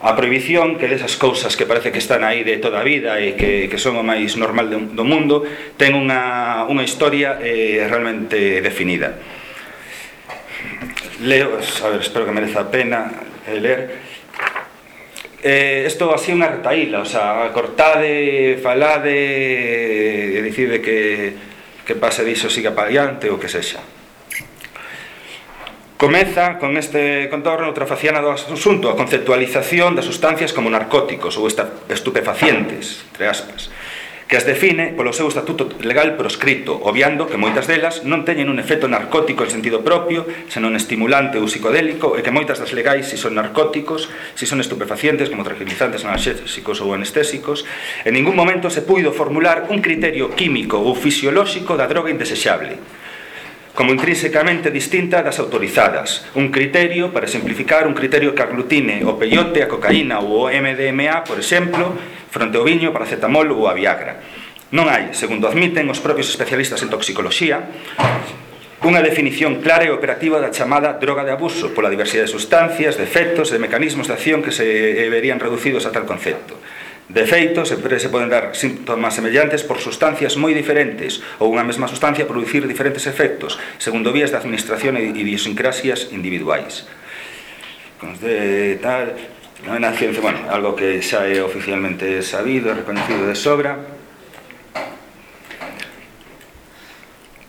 A prohibición, que desas cousas que parece que están aí de toda a vida e que, que son o máis normal do, do mundo, ten unha, unha historia eh, realmente definida leo, a ver, espero que mereza a pena eh, ler eh, esto así unha retaíla, o sea, cortade, falade, eh, e decide que, que pase diso siga para diante ou que sexa. Comeza con este contorno outra faciana do asunto, a conceptualización das sustancias como narcóticos ou estupefacientes, entre aspas que as define polo seu estatuto legal proscrito, obviando que moitas delas non teñen un efecto narcótico en sentido propio, senón estimulante ou psicodélico, e que moitas das legais si son narcóticos, si son estupefacientes como tranquilizantes analxésicos ou anestésicos, en ningún momento se puido formular un criterio químico ou fisiolóxico da droga indesexable como intrínsecamente distinta das autorizadas, un criterio, para simplificar, un criterio que aglutine o peyote, a cocaína ou o MDMA, por exemplo, fronte ao viño, paracetamol ou a Viagra. Non hai, segundo admiten os propios especialistas en toxicoloxía, unha definición clara e operativa da chamada droga de abuso pola diversidade de sustancias, de efectos e mecanismos de acción que se verían reducidos a tal concepto. De feito, sempre se poden dar síntomas semellantes por sustancias moi diferentes ou unha mesma sustancia producir diferentes efectos segundo vías de administración e idiosincrasias individuais. De tal, non é na ciencia, bueno, algo que xa é oficialmente sabido, e reconhecido de sobra,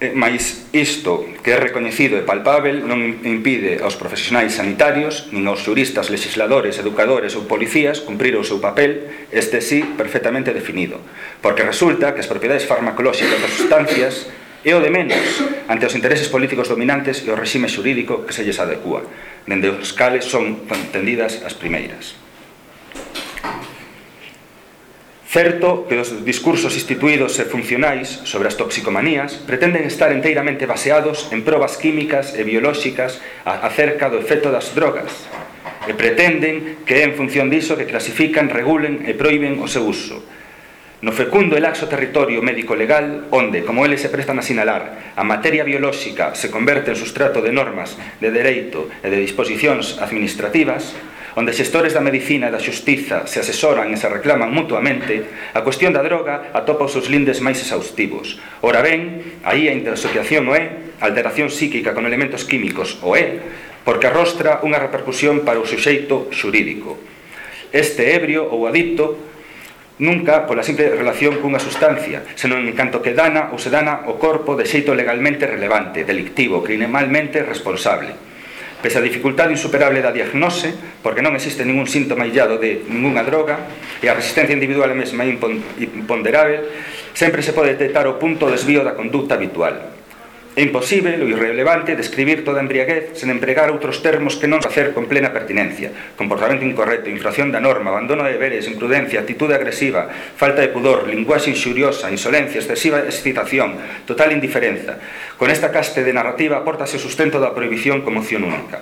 Eh, mas isto que é recoñecido e palpável non impide aos profesionais sanitarios, nin aos xuristas, legisladores, educadores ou policías cumprir o seu papel, este sí perfectamente definido, porque resulta que as propiedades farmacolóxicas das sustancias é o de menos ante os intereses políticos dominantes e o regime xurídico que se lles adecua, dende os cales son entendidas as primeiras. Certo que os discursos instituídos e funcionais sobre as toxicomanías pretenden estar enteiramente baseados en probas químicas e biolóxicas acerca do efecto das drogas e pretenden que é en función diso que clasifican, regulen e proíben o seu uso. No fecundo e laxo territorio médico-legal, onde, como eles se prestan a sinalar, a materia biolóxica se converte en sustrato de normas de dereito e de disposicións administrativas, onde xestores da medicina e da xustiza se asesoran e se reclaman mutuamente, a cuestión da droga atopa os seus lindes máis exhaustivos. Ora ben, aí a intersociación o é, alteración psíquica con elementos químicos o é, porque arrostra unha repercusión para o suxeito xurídico. Este ebrio ou adicto nunca pola simple relación cunha sustancia, senón en canto que dana ou se dana o corpo de xeito legalmente relevante, delictivo, criminalmente responsable. Pese a dificultade insuperable da diagnose, porque non existe ningún síntoma illado de ningunha droga, e a resistencia individual é mesma imponderável, sempre se pode detectar o punto desvío da conducta habitual, É imposible ou irrelevante describir toda a embriaguez sen empregar outros termos que non facer con plena pertinencia. Comportamento incorrecto, infracción da norma, abandono de deberes, imprudencia, actitude agresiva, falta de pudor, linguaxe inxuriosa, insolencia, excesiva excitación, total indiferenza. Con esta caste de narrativa aportase o sustento da prohibición como opción única.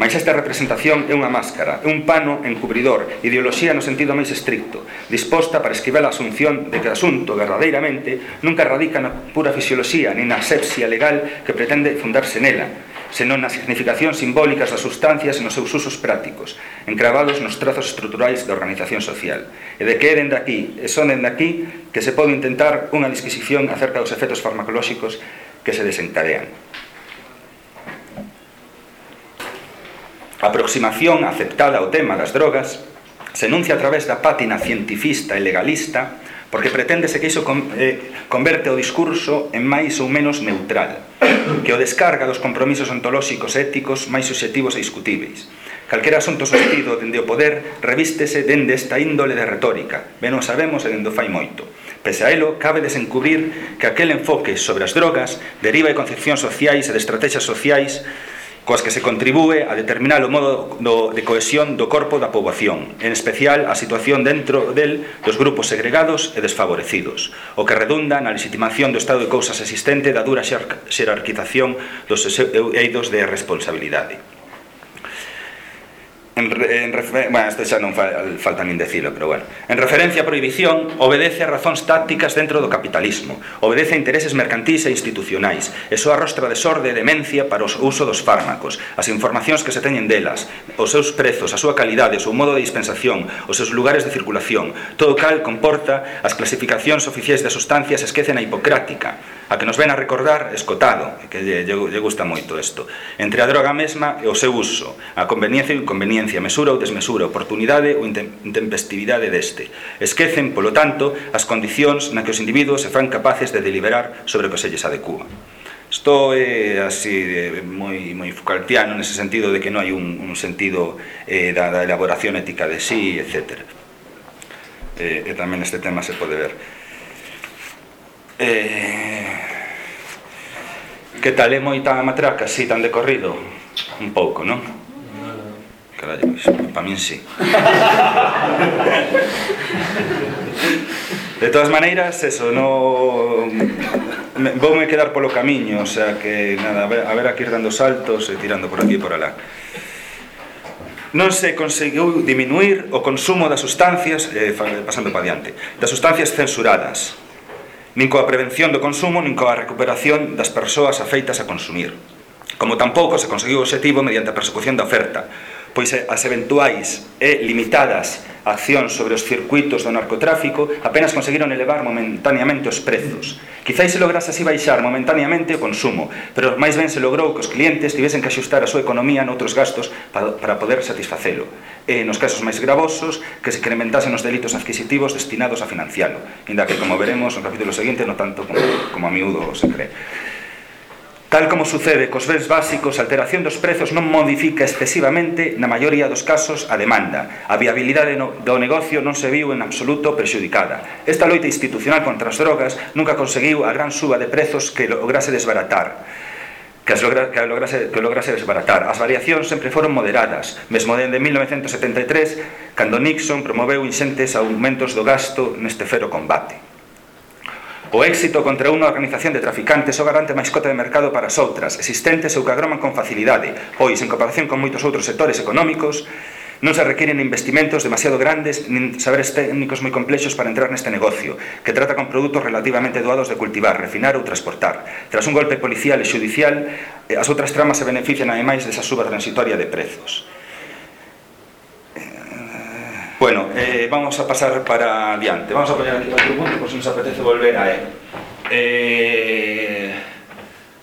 Mas esta representación é unha máscara, é un pano encubridor, ideoloxía no sentido máis estricto, disposta para esquivar a asunción de que o asunto verdadeiramente nunca radica na pura fisioloxía nin na asepsia legal que pretende fundarse nela, senón nas significacións simbólicas das sustancias e nos seus usos prácticos, encravados nos trazos estruturais da organización social. E de que é dende aquí, e son dende aquí, que se pode intentar unha disquisición acerca dos efectos farmacolóxicos que se desencadean. A aproximación aceptada ao tema das drogas se enuncia a través da pátina cientifista e legalista porque preténdese que iso eh, converte o discurso en máis ou menos neutral, que o descarga dos compromisos ontolóxicos éticos máis subjetivos e discutíveis. Calquera asunto sostido dende o poder revístese dende esta índole de retórica, ben o sabemos e dende o fai moito. Pese a elo, cabe desencubrir que aquel enfoque sobre as drogas deriva de concepcións sociais e de estrategias sociais coas que se contribúe a determinar o modo do, de cohesión do corpo da poboación, en especial a situación dentro del dos grupos segregados e desfavorecidos, o que redunda na legitimación do estado de cousas existente da dura xerarquización dos eidos de responsabilidade en, en bueno, isto xa non fa, falta nin decilo, pero bueno. En referencia á prohibición, obedece a razóns tácticas dentro do capitalismo, obedece a intereses mercantís e institucionais, e só arrostra desorde e demencia para o uso dos fármacos, as informacións que se teñen delas, os seus prezos, a súa calidade, o seu modo de dispensación, os seus lugares de circulación, todo cal comporta as clasificacións oficiais de sustancias esquecen a hipocrática, a que nos ven a recordar escotado, que lle, lle, lle gusta moito isto, entre a droga mesma e o seu uso, a conveniencia e inconveniencia conveniencia, mesura ou desmesura, oportunidade ou intempestividade deste. Esquecen, polo tanto, as condicións na que os individuos se fan capaces de deliberar sobre o que se lles adecúa. Isto é así de, moi, moi Foucaultiano nese sentido de que non hai un, un sentido eh, da, da elaboración ética de sí, etc. Eh, e tamén este tema se pode ver. Eh, que tal é moita matraca, así tan decorrido? Un pouco, non? Carallo, para min sí. De todas maneiras, eso, no... Me, voume quedar polo camiño, o sea que, nada, a ver, a ver aquí ir dando saltos e tirando por aquí e por alá. Non se conseguiu diminuir o consumo das sustancias, eh, pasando para diante, das sustancias censuradas, nin coa prevención do consumo, nin coa recuperación das persoas afeitas a consumir. Como tampouco se conseguiu o objetivo mediante a persecución da oferta, pois eh, as eventuais e limitadas accións sobre os circuitos do narcotráfico apenas conseguiron elevar momentaneamente os prezos. Quizáis se lograse así baixar momentaneamente o consumo, pero máis ben se logrou que os clientes tivesen que axustar a súa economía noutros gastos para poder satisfacelo. E nos casos máis gravosos, que se incrementasen os delitos adquisitivos destinados a financialo, inda que, como veremos no capítulo seguinte, no tanto como, como a miúdo se cree. Tal como sucede cos bens básicos, a alteración dos prezos non modifica excesivamente, na maioría dos casos, a demanda. A viabilidade do negocio non se viu en absoluto prexudicada. Esta loita institucional contra as drogas nunca conseguiu a gran suba de prezos que lograse desbaratar que, as logra, que, lograse, que lograse desbaratar. As variacións sempre foron moderadas, mesmo dende 1973, cando Nixon promoveu inxentes aumentos do gasto neste fero combate. O éxito contra unha organización de traficantes o garante máis cota de mercado para as outras, existentes ou que agroman con facilidade, pois, en comparación con moitos outros sectores económicos, non se requiren investimentos demasiado grandes nin saberes técnicos moi complexos para entrar neste negocio, que trata con produtos relativamente doados de cultivar, refinar ou transportar. Tras un golpe policial e judicial, eh, as outras tramas se benefician ademais desa suba transitoria de prezos. Bueno, eh, vamos a pasar para adiante. Vamos a poner aquí otro punto, por si nos apetece volver a él. Eh,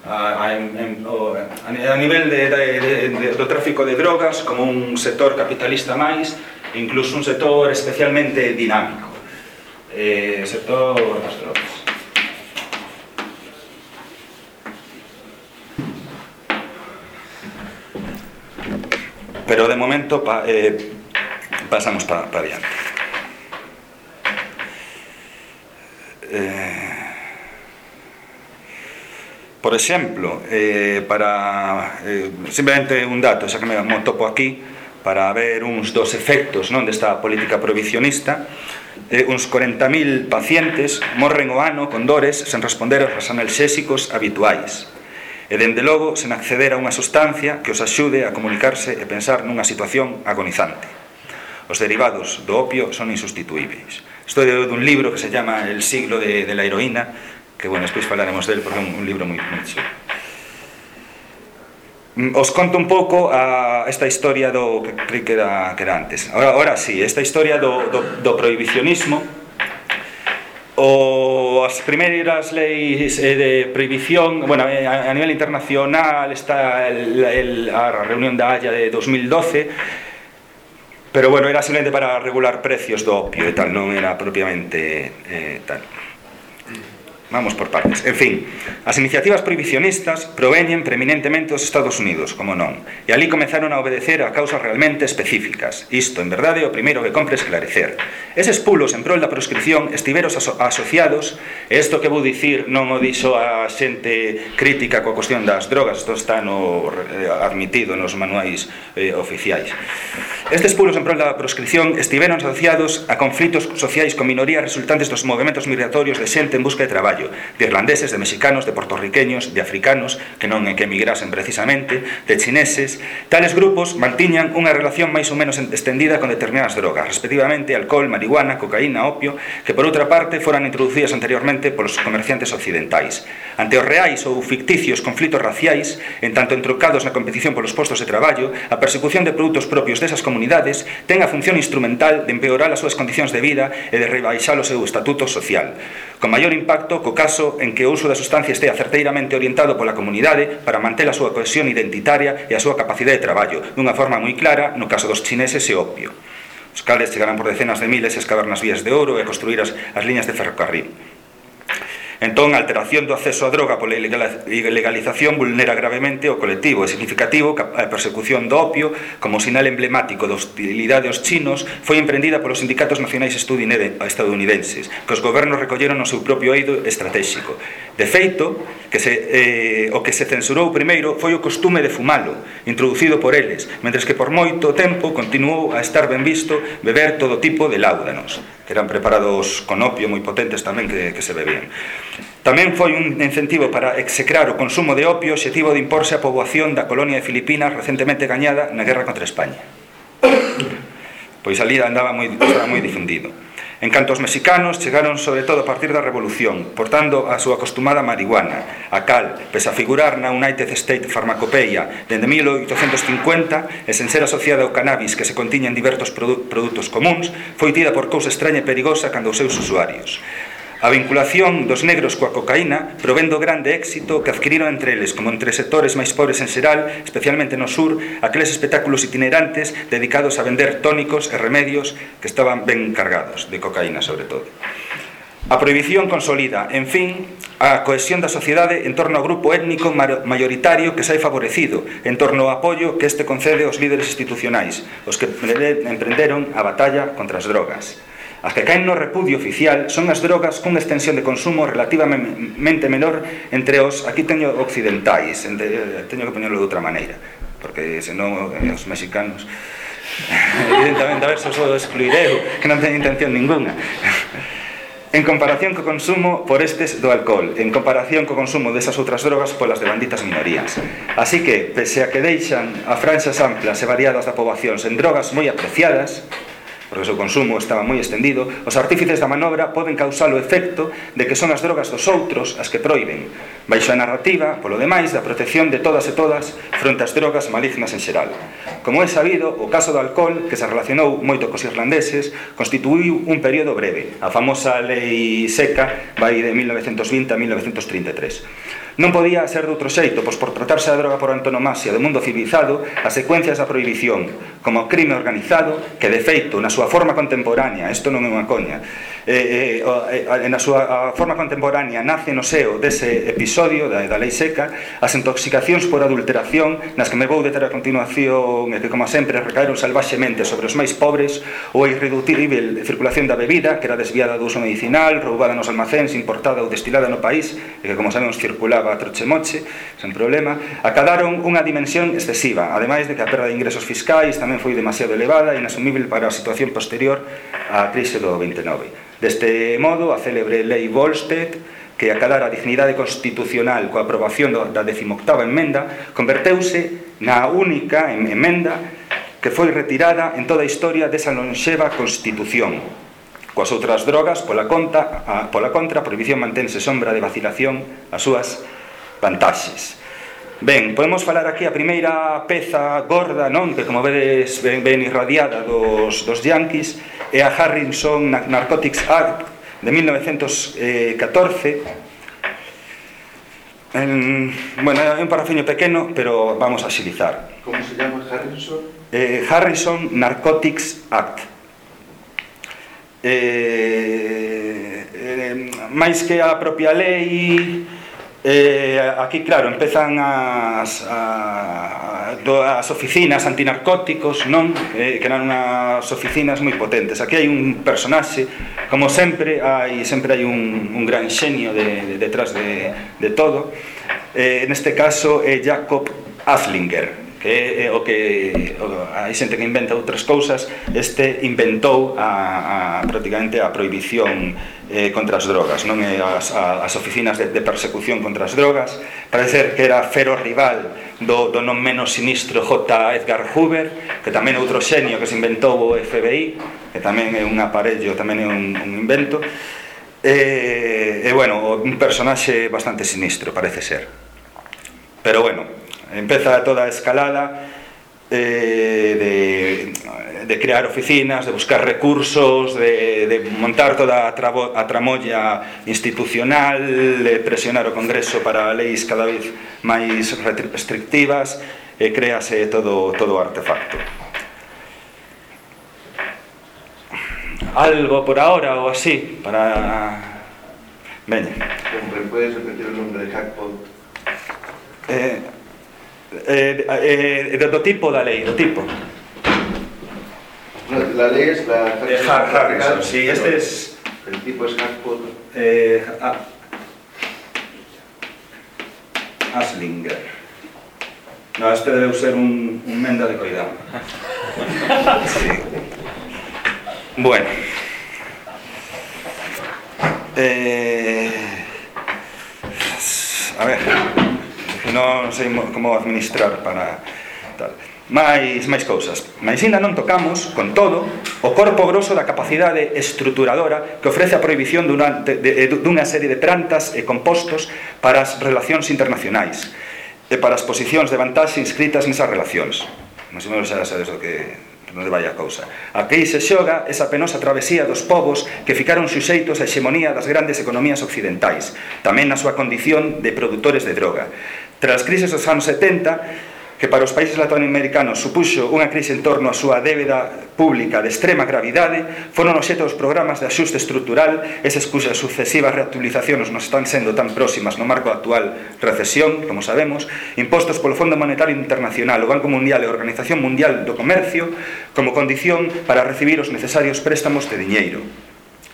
a, a, en, o, a nivel de, de, de, de, do tráfico de drogas como un sector capitalista máis incluso un sector especialmente dinámico eh, sector das drogas pero de momento pa, eh, pasamos para, para adiante. Eh, por exemplo, eh, para eh, simplemente un dato, xa que me topo aquí, para ver uns dos efectos non desta política prohibicionista, eh, uns 40.000 pacientes morren o ano con dores sen responder aos analxésicos habituais e dende logo sen acceder a unha sustancia que os axude a comunicarse e pensar nunha situación agonizante. Os derivados do opio son insustituíbles. Isto é dun libro que se chama El siglo de, de la heroína, que, bueno, despois falaremos del porque é un, un libro moi, moi chulo. Mm, os conto un pouco a esta historia do que creí que era, que era antes. Ahora, ahora sí, esta historia do, do, do prohibicionismo, o as primeiras leis eh, de prohibición, bueno, eh, a, a nivel internacional está el, el, a reunión da Haya de 2012 pero bueno, era simplemente para regular precios do opio e tal, non era propiamente eh, tal. Vamos por partes. En fin, as iniciativas prohibicionistas proveñen preeminentemente dos Estados Unidos, como non, e ali comenzaron a obedecer a causas realmente específicas. Isto, en verdade, é o primeiro que compre esclarecer. Eses pulos en prol da proscripción estiveros aso asociados, e isto que vou dicir non o dixo a xente crítica coa cuestión das drogas, isto está no, eh, admitido nos manuais eh, oficiais. Estes pulos en prol da proscripción estiveron asociados a conflitos sociais con minorías resultantes dos movimentos migratorios de xente en busca de traballo traballo, de irlandeses, de mexicanos, de portorriqueños, de africanos, que non é que emigrasen precisamente, de chineses. Tales grupos mantiñan unha relación máis ou menos extendida con determinadas drogas, respectivamente alcohol, marihuana, cocaína, opio, que por outra parte foran introducidas anteriormente polos comerciantes occidentais. Ante os reais ou ficticios conflitos raciais, en tanto entrocados na competición polos postos de traballo, a persecución de produtos propios desas comunidades ten a función instrumental de empeorar as súas condicións de vida e de rebaixar o seu estatuto social con maior impacto co caso en que o uso da sustancia estea certeiramente orientado pola comunidade para manter a súa cohesión identitaria e a súa capacidade de traballo, dunha forma moi clara no caso dos chineses e opio. Os cales chegarán por decenas de miles escavar nas vías de ouro e construir as, as liñas de ferrocarril. Entón, a alteración do acceso á droga pola ilegalización vulnera gravemente o colectivo É significativo que a persecución do opio, como sinal emblemático da hostilidade aos chinos, foi emprendida polos sindicatos nacionais estadounidenses, que os gobernos recolleron no seu propio eido estratégico. De feito, que se, eh, o que se censurou primeiro foi o costume de fumalo, introducido por eles, mentres que por moito tempo continuou a estar ben visto beber todo tipo de láudanos, que eran preparados con opio moi potentes tamén que, que se bebían. Tamén foi un incentivo para execrar o consumo de opio objetivo de imporse a poboación da colonia de Filipinas recentemente gañada na guerra contra España. Pois ali andaba moi, estaba moi difundido. En canto aos mexicanos, chegaron sobre todo a partir da Revolución, portando a súa acostumada marihuana, a cal, pese a figurar na United States Pharmacopeia dende 1850 e sen ser asociada ao cannabis que se contiña en diversos produ produtos comuns, foi tida por cousa extraña e perigosa cando os seus usuarios. A vinculación dos negros coa cocaína provén do grande éxito que adquiriron entre eles, como entre sectores máis pobres en xeral, especialmente no sur, aqueles espectáculos itinerantes dedicados a vender tónicos e remedios que estaban ben cargados, de cocaína sobre todo. A prohibición consolida, en fin, a cohesión da sociedade en torno ao grupo étnico maioritario que sai favorecido, en torno ao apoio que este concede aos líderes institucionais, os que emprenderon a batalla contra as drogas. As que caen no repudio oficial son as drogas cunha extensión de consumo relativamente menor entre os, aquí teño occidentais, entre, eh, teño que poñerlo de outra maneira, porque senón eh, os mexicanos evidentemente a ver se os excluireu, que non teño intención ninguna. En comparación co consumo por estes do alcohol, en comparación co consumo desas outras drogas polas de banditas minorías. Así que, pese a que deixan a franxas amplas e variadas da poboación sen drogas moi apreciadas, porque o seu consumo estaba moi extendido, os artífices da manobra poden causar o efecto de que son as drogas dos outros as que proíben, baixo a narrativa, polo demais, da protección de todas e todas fronte ás drogas malignas en xeral. Como é sabido, o caso do alcohol, que se relacionou moito cos irlandeses, constituiu un período breve. A famosa lei seca vai de 1920 a 1933. Non podía ser de outro xeito, pois por tratarse da droga por antonomasia do mundo civilizado, as secuencias da prohibición, como crime organizado, que de feito, na súa forma contemporánea, isto non é unha coña, eh, eh, eh na súa forma contemporánea nace no seo dese episodio da, da lei seca as intoxicacións por adulteración nas que me vou deter a continuación e que como sempre recaeron salvaxemente sobre os máis pobres ou a irreductível circulación da bebida que era desviada do uso medicinal roubada nos almacéns, importada ou destilada no país e que como sabemos circulaba a trochemoche sen problema, acadaron unha dimensión excesiva, ademais de que a perda de ingresos fiscais tamén foi demasiado elevada e inasumible para a situación posterior á crise do 29. Deste modo, a célebre Lei Volstead que acadara a dignidade constitucional coa aprobación da 18ª enmenda, converteuse na única emenda que foi retirada en toda a historia desa lonxeva Constitución. Coas outras drogas, pola, conta, a, pola contra, a prohibición mantense sombra de vacilación as súas vantaxes. Ben, podemos falar aquí a primeira peza gorda, non? Que como vedes ben, ben irradiada dos, dos Yankees É a Harrison Narcotics Act de 1914 eh, en, Bueno, é un parafiño pequeno, pero vamos a xilizar Como se llama Harrison? Eh, Harrison Narcotics Act eh, eh, Máis que a propia lei Eh, aquí, claro, empezan as, a, as oficinas antinarcóticos, non? Eh, que eran unhas oficinas moi potentes. Aquí hai un personaxe, como sempre, hai sempre hai un, un gran xenio de, de, detrás de, de todo. Eh, neste caso é Jacob Azlinger, que é o que hai xente que inventa outras cousas, este inventou a, a prácticamente a prohibición eh, contra as drogas, non é as, a, as oficinas de, de persecución contra as drogas, parece que era fero rival do, do non menos sinistro J. Edgar Hoover, que tamén é outro xenio que se inventou o FBI, que tamén é un aparello, tamén é un, un invento, e, e bueno, un personaxe bastante sinistro, parece ser. Pero bueno, Empeza toda a escalada eh, de, de crear oficinas, de buscar recursos, de, de montar toda a, trabo, a tramolla institucional, de presionar o Congreso para leis cada vez máis restrictivas, e créase todo, todo o artefacto. Algo por ahora ou así, para... Veña. Puedes repetir o nombre de Hackpot? Eh, eh, eh, do tipo da lei, do tipo. No, la ley es la Har- Harrison, sí, este es... El tipo es Hackpot. Eh, ah, Aslinger. No, este debe ser un, un menda de cuidado. Sí. Bueno. Eh, a ver, non sei como administrar para tal. Máis, máis cousas. Mais ainda non tocamos, con todo, o corpo grosso da capacidade estruturadora que ofrece a prohibición dunha, de, de, eh, dunha serie de plantas e compostos para as relacións internacionais e para as posicións de vantaxe inscritas nesas relacións. Non ou menos xa sabes o que onde vai a cousa. Aquí se xoga esa penosa travesía dos povos que ficaron suxeitos á hexemonía das grandes economías occidentais, tamén na súa condición de produtores de droga. Tras crises dos anos 70, que para os países latinoamericanos supuxo unha crise en torno á súa débeda pública de extrema gravidade, foron obxeto dos programas de axuste estructural, esas cuxas sucesivas reactualizacións nos están sendo tan próximas no marco actual recesión, como sabemos, impostos polo Fondo Monetario Internacional, o Banco Mundial e a Organización Mundial do Comercio como condición para recibir os necesarios préstamos de diñeiro.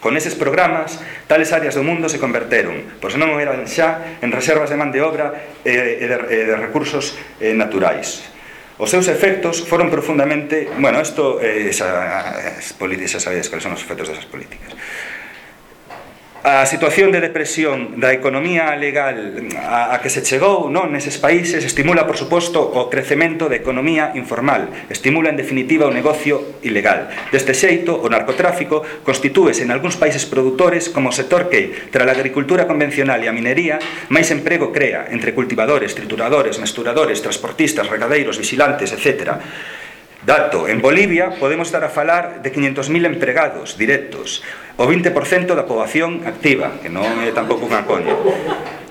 Con eses programas, tales áreas do mundo se converteron, por se non eran xa, en reservas de man de obra e de, de recursos eh, naturais. Os seus efectos foron profundamente... Bueno, isto, eh, esa, eh, as políticas, xa sabedes cales son os efectos desas políticas a situación de depresión da economía legal a, a que se chegou non neses países estimula, por suposto, o crecemento da economía informal, estimula en definitiva o negocio ilegal. Deste xeito, o narcotráfico constitúese en algúns países produtores como o sector que, tras a agricultura convencional e a minería, máis emprego crea entre cultivadores, trituradores, mesturadores, transportistas, regadeiros, vigilantes, etcétera Dato, en Bolivia podemos estar a falar de 500.000 empregados directos, o 20% da poboación activa, que non é tampouco unha coña.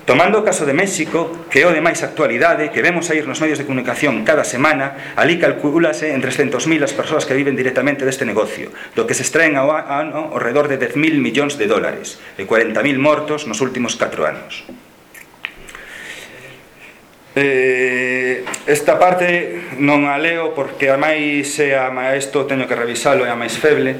Tomando o caso de México, que é o de máis actualidade, que vemos aí nos medios de comunicación cada semana, ali calculase en 300.000 as persoas que viven directamente deste negocio, do que se extraen ao ano ao redor de 10.000 millóns de dólares, e 40.000 mortos nos últimos 4 anos. Eh, esta parte non a leo porque a máis é a maesto teño que revisalo, é a máis feble.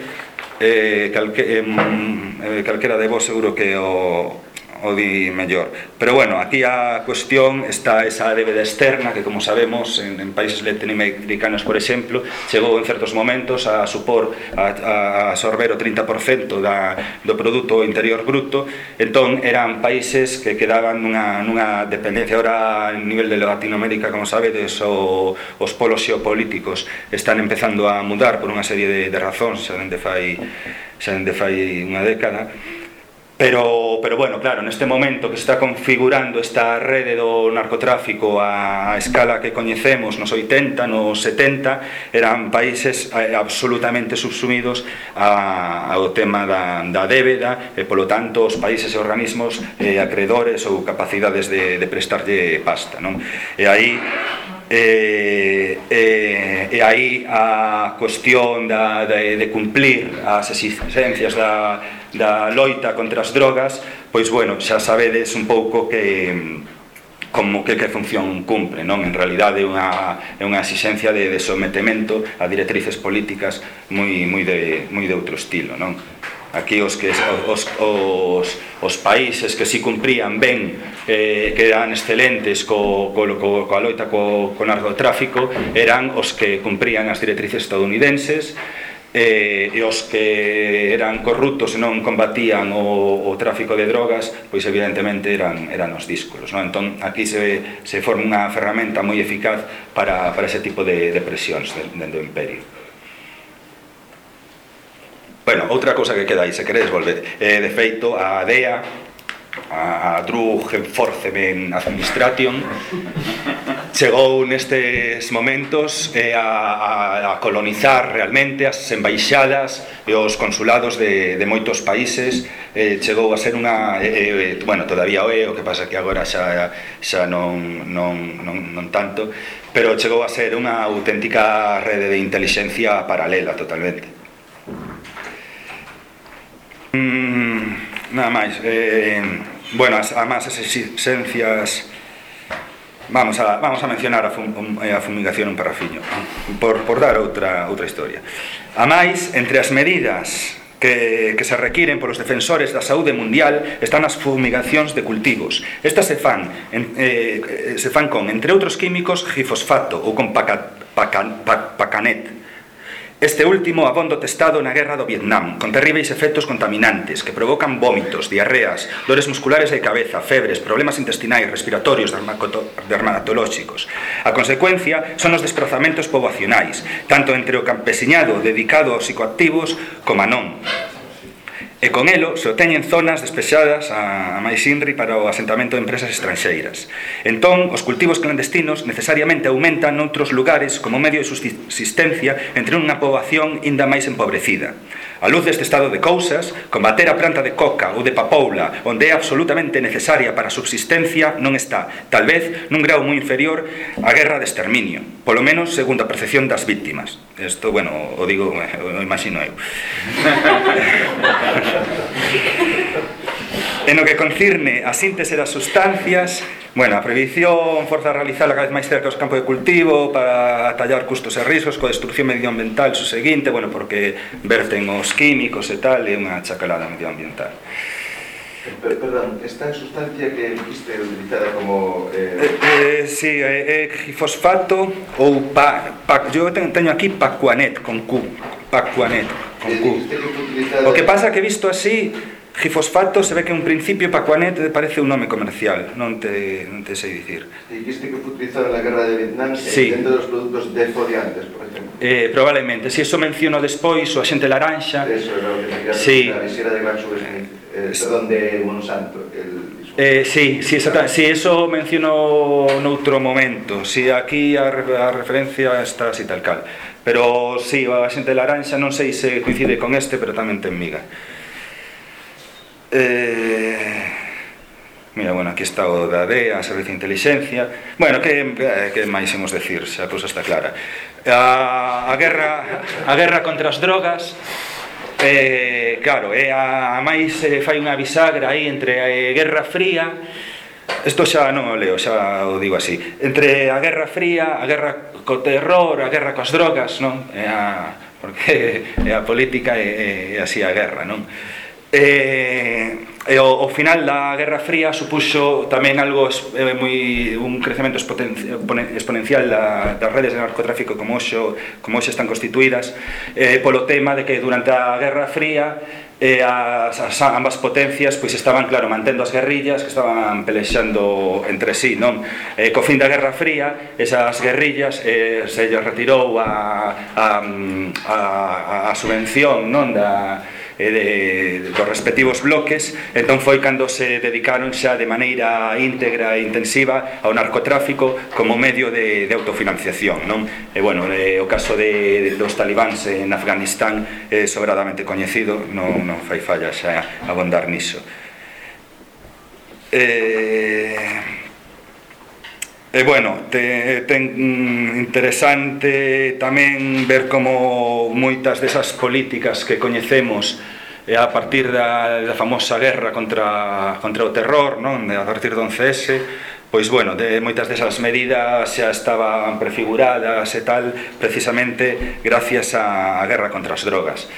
Eh, calque, eh, calquera de vos seguro que o, o di mellor. Pero bueno, aquí a cuestión está esa débeda externa que, como sabemos, en, en países latinoamericanos, por exemplo, chegou en certos momentos a supor, a, a absorber o 30% da, do produto interior bruto, entón eran países que quedaban nunha, nunha dependencia. Ora, a nivel de Latinoamérica, como sabedes, o, os polos xeopolíticos están empezando a mudar por unha serie de, de razóns, xa dende fai, xa dende fai unha década, Pero, pero bueno, claro, neste momento que se está configurando esta rede do narcotráfico a, a escala que coñecemos nos 80, nos 70, eran países eh, absolutamente subsumidos a, ao tema da, da débeda, e polo tanto os países e organismos eh, acreedores ou capacidades de, de prestarlle pasta. Non? E aí e, e, e aí a cuestión da, de, de cumplir as exigencias da, da loita contra as drogas pois bueno, xa sabedes un pouco que como que que función cumpre, non? En realidade é unha, é unha exigencia de, de sometemento a directrices políticas moi, moi, de, moi de outro estilo, non? aquí os que os, os, os países que si cumprían ben eh, que eran excelentes co, co, co, coa loita co, co narcotráfico eran os que cumprían as directrices estadounidenses eh, e os que eran corruptos e non combatían o, o tráfico de drogas, pois evidentemente eran, eran os díscolos. Non? Entón, aquí se, se forma unha ferramenta moi eficaz para, para ese tipo de, de presións dentro do imperio. Bueno, outra cousa que queda aí, se queredes volver. Eh, de feito, a DEA, a, a Drug Enforcement Administration, chegou nestes momentos eh, a, a, a colonizar realmente as embaixadas e os consulados de, de moitos países eh, chegou a ser unha eh, eh, bueno, todavía o é, o que pasa que agora xa, xa non, non, non, non tanto pero chegou a ser unha auténtica rede de inteligencia paralela totalmente Mm, nada máis. Eh, bueno, as, además, as exigencias... Vamos a, vamos a mencionar a, fum, eh, a fumigación un parrafiño, por, por dar outra, outra historia. A máis, entre as medidas que, que se requiren polos defensores da saúde mundial están as fumigacións de cultivos. Estas se fan, en, eh, se fan con, entre outros químicos, gifosfato ou con paca, paca, pac, pacanet, Este último abondo testado na guerra do Vietnam, con terribles efectos contaminantes que provocan vómitos, diarreas, dores musculares de cabeza, febres, problemas intestinais, respiratorios, dermatolóxicos. A consecuencia son os desprazamentos poboacionais, tanto entre o campesiñado dedicado aos psicoactivos como a non, e con elo se obteñen zonas despexadas a, a máis inri para o asentamento de empresas estranxeiras. Entón, os cultivos clandestinos necesariamente aumentan noutros lugares como medio de subsistencia entre unha poboación inda máis empobrecida. A luz deste estado de cousas, combater a planta de coca ou de papoula, onde é absolutamente necesaria para a subsistencia, non está, tal vez, nun grau moi inferior á guerra de exterminio, polo menos segundo a percepción das víctimas. Isto, bueno, o digo, o imagino eu. En o que concirne a síntese das sustancias, bueno, a prohibición forza a realizarla cada vez máis cerca os campos de cultivo para atallar custos e riscos coa destrucción medioambiental su seguinte, bueno, porque verten os químicos e tal, é unha chacalada medioambiental. Pero, perdón, esta sustancia que viste utilizada como... Eh... Eh, eh, sí, é eh, eh, fosfato ou pa, pa, yo teño aquí pacuanet, con Q, pacuanet, con eh, Q. O que pasa que visto así Gifosfato se ve que un principio Pacuanet parece un nome comercial, non te, non te sei dicir. Dijiste que foi utilizado na guerra de Vietnam eh, sí. dentro dos produtos defoliantes, por exemplo. Eh, probablemente, se si eso menciono despois, o axente laranxa... Eso era o que sí. a visera de Gran eh, perdón, de Monsanto, el Eh, sí, sí, exactamente. sí, eso menciono noutro momento. Si sí, aquí a, a referencia está así tal cal. Pero si sí, a xente laranxa non sei se coincide con este, pero tamén ten miga. Eh, Mira, bueno, aquí está o da DEA, Servicio de Inteligencia... Bueno, que, eh, que máis imos decir, xa a cousa está clara. A, a guerra a guerra contra as drogas eh, claro, é eh, a, a máis eh, fai unha bisagra aí entre a eh, Guerra Fría Isto xa non o leo, xa o digo así Entre a Guerra Fría, a guerra co terror, a guerra coas drogas non? É a, porque é a política e, e así a guerra non? Eh, e o, o final da Guerra Fría supuxo tamén algo eh, moi un crecemento exponencial da, das redes de narcotráfico como hoxe, como hoxe están constituídas eh, polo tema de que durante a Guerra Fría eh, as, as ambas potencias pois estaban claro mantendo as guerrillas que estaban pelexando entre sí non? Eh, co fin da Guerra Fría esas guerrillas eh, se retirou a, a, a, a subvención non da eh, de, dos respectivos bloques entón foi cando se dedicaron xa de maneira íntegra e intensiva ao narcotráfico como medio de, de autofinanciación non? e bueno, eh, o caso de, dos talibáns en Afganistán é eh, sobradamente coñecido non, non fai falla xa abondar niso eh, E bueno, te, ten mm, interesante tamén ver como moitas desas políticas que coñecemos e a partir da, da famosa guerra contra, contra o terror, non? a partir do 11S, pois bueno, de moitas desas medidas xa estaban prefiguradas e tal, precisamente gracias á guerra contra as drogas.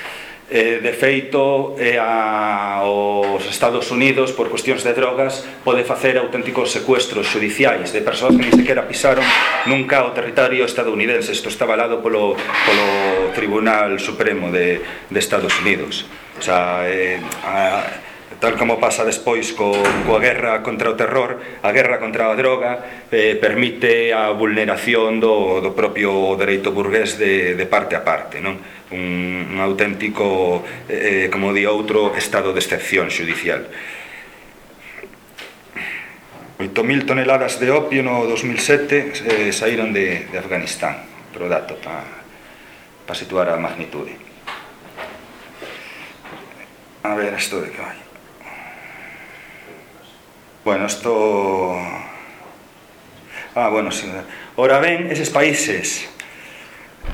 Eh, de feito, eh, a, os Estados Unidos, por cuestións de drogas, pode facer auténticos secuestros judiciais de persoas que ni sequera pisaron nunca o territorio estadounidense. Isto está avalado polo, polo Tribunal Supremo de, de Estados Unidos. O sea, eh, a, tal como pasa despois co, coa guerra contra o terror, a guerra contra a droga eh, permite a vulneración do, do propio dereito burgués de, de parte a parte, non? Un, un auténtico, eh, eh como di outro, estado de excepción judicial. 8.000 toneladas de opio no 2007 eh, saíron de, de Afganistán, outro dato para pa situar a magnitude. A ver, isto de que vai. Bueno, isto... Ah, bueno, sí. Ora ben, eses países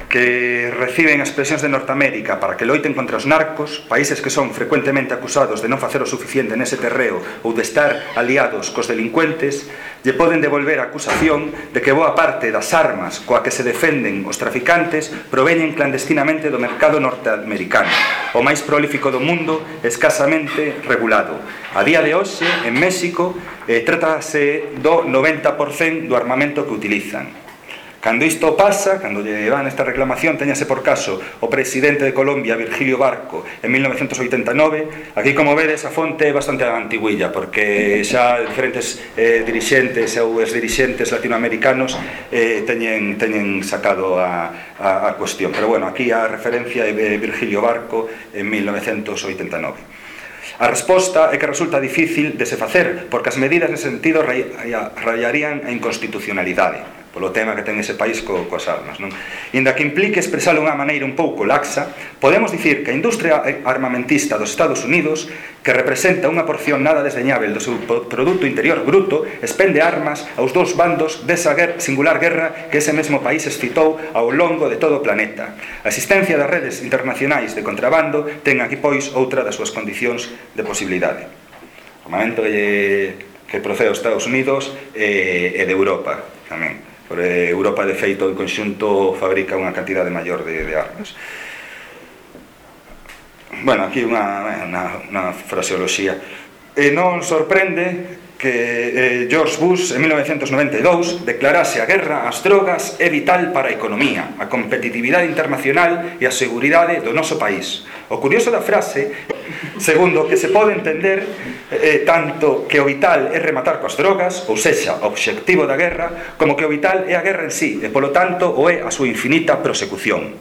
que reciben as presións de Norteamérica para que loiten contra os narcos, países que son frecuentemente acusados de non facer o suficiente nese terreo ou de estar aliados cos delincuentes, lle poden devolver a acusación de que boa parte das armas coa que se defenden os traficantes proveñen clandestinamente do mercado norteamericano, o máis prolífico do mundo, escasamente regulado. A día de hoxe, en México, eh, trátase do 90% do armamento que utilizan. Cando isto pasa, cando lle van esta reclamación, teñase por caso o presidente de Colombia, Virgilio Barco, en 1989. Aquí, como vedes, a fonte é bastante antiguilla, porque xa diferentes eh, dirixentes ou exdirixentes latinoamericanos eh, teñen, teñen sacado a, a, a cuestión. Pero bueno, aquí a referencia é Virgilio Barco en 1989. A resposta é que resulta difícil de se facer, porque as medidas nese sentido rayarían a inconstitucionalidade polo tema que ten ese país co, coas armas non? inda que implique expresar unha maneira un pouco laxa podemos dicir que a industria armamentista dos Estados Unidos que representa unha porción nada desdeñável do seu produto interior bruto expende armas aos dous bandos desa guerra, singular guerra que ese mesmo país excitou ao longo de todo o planeta. A existencia das redes internacionais de contrabando ten aquí pois outra das súas condicións de posibilidade. O armamento que procede aos Estados Unidos eh, e de Europa tamén. Europa, de feito, en conxunto, fabrica unha cantidade maior de, de armas. Bueno, aquí unha, eh, unha, unha fraseoloxía. E non sorprende que eh, George Bush en 1992 declarase a guerra ás drogas é vital para a economía, a competitividade internacional e a seguridade do noso país. O curioso da frase, segundo que se pode entender eh, tanto que o vital é rematar coas drogas, ou sexa, o obxectivo da guerra, como que o vital é a guerra en sí, e polo tanto o é a súa infinita prosecución.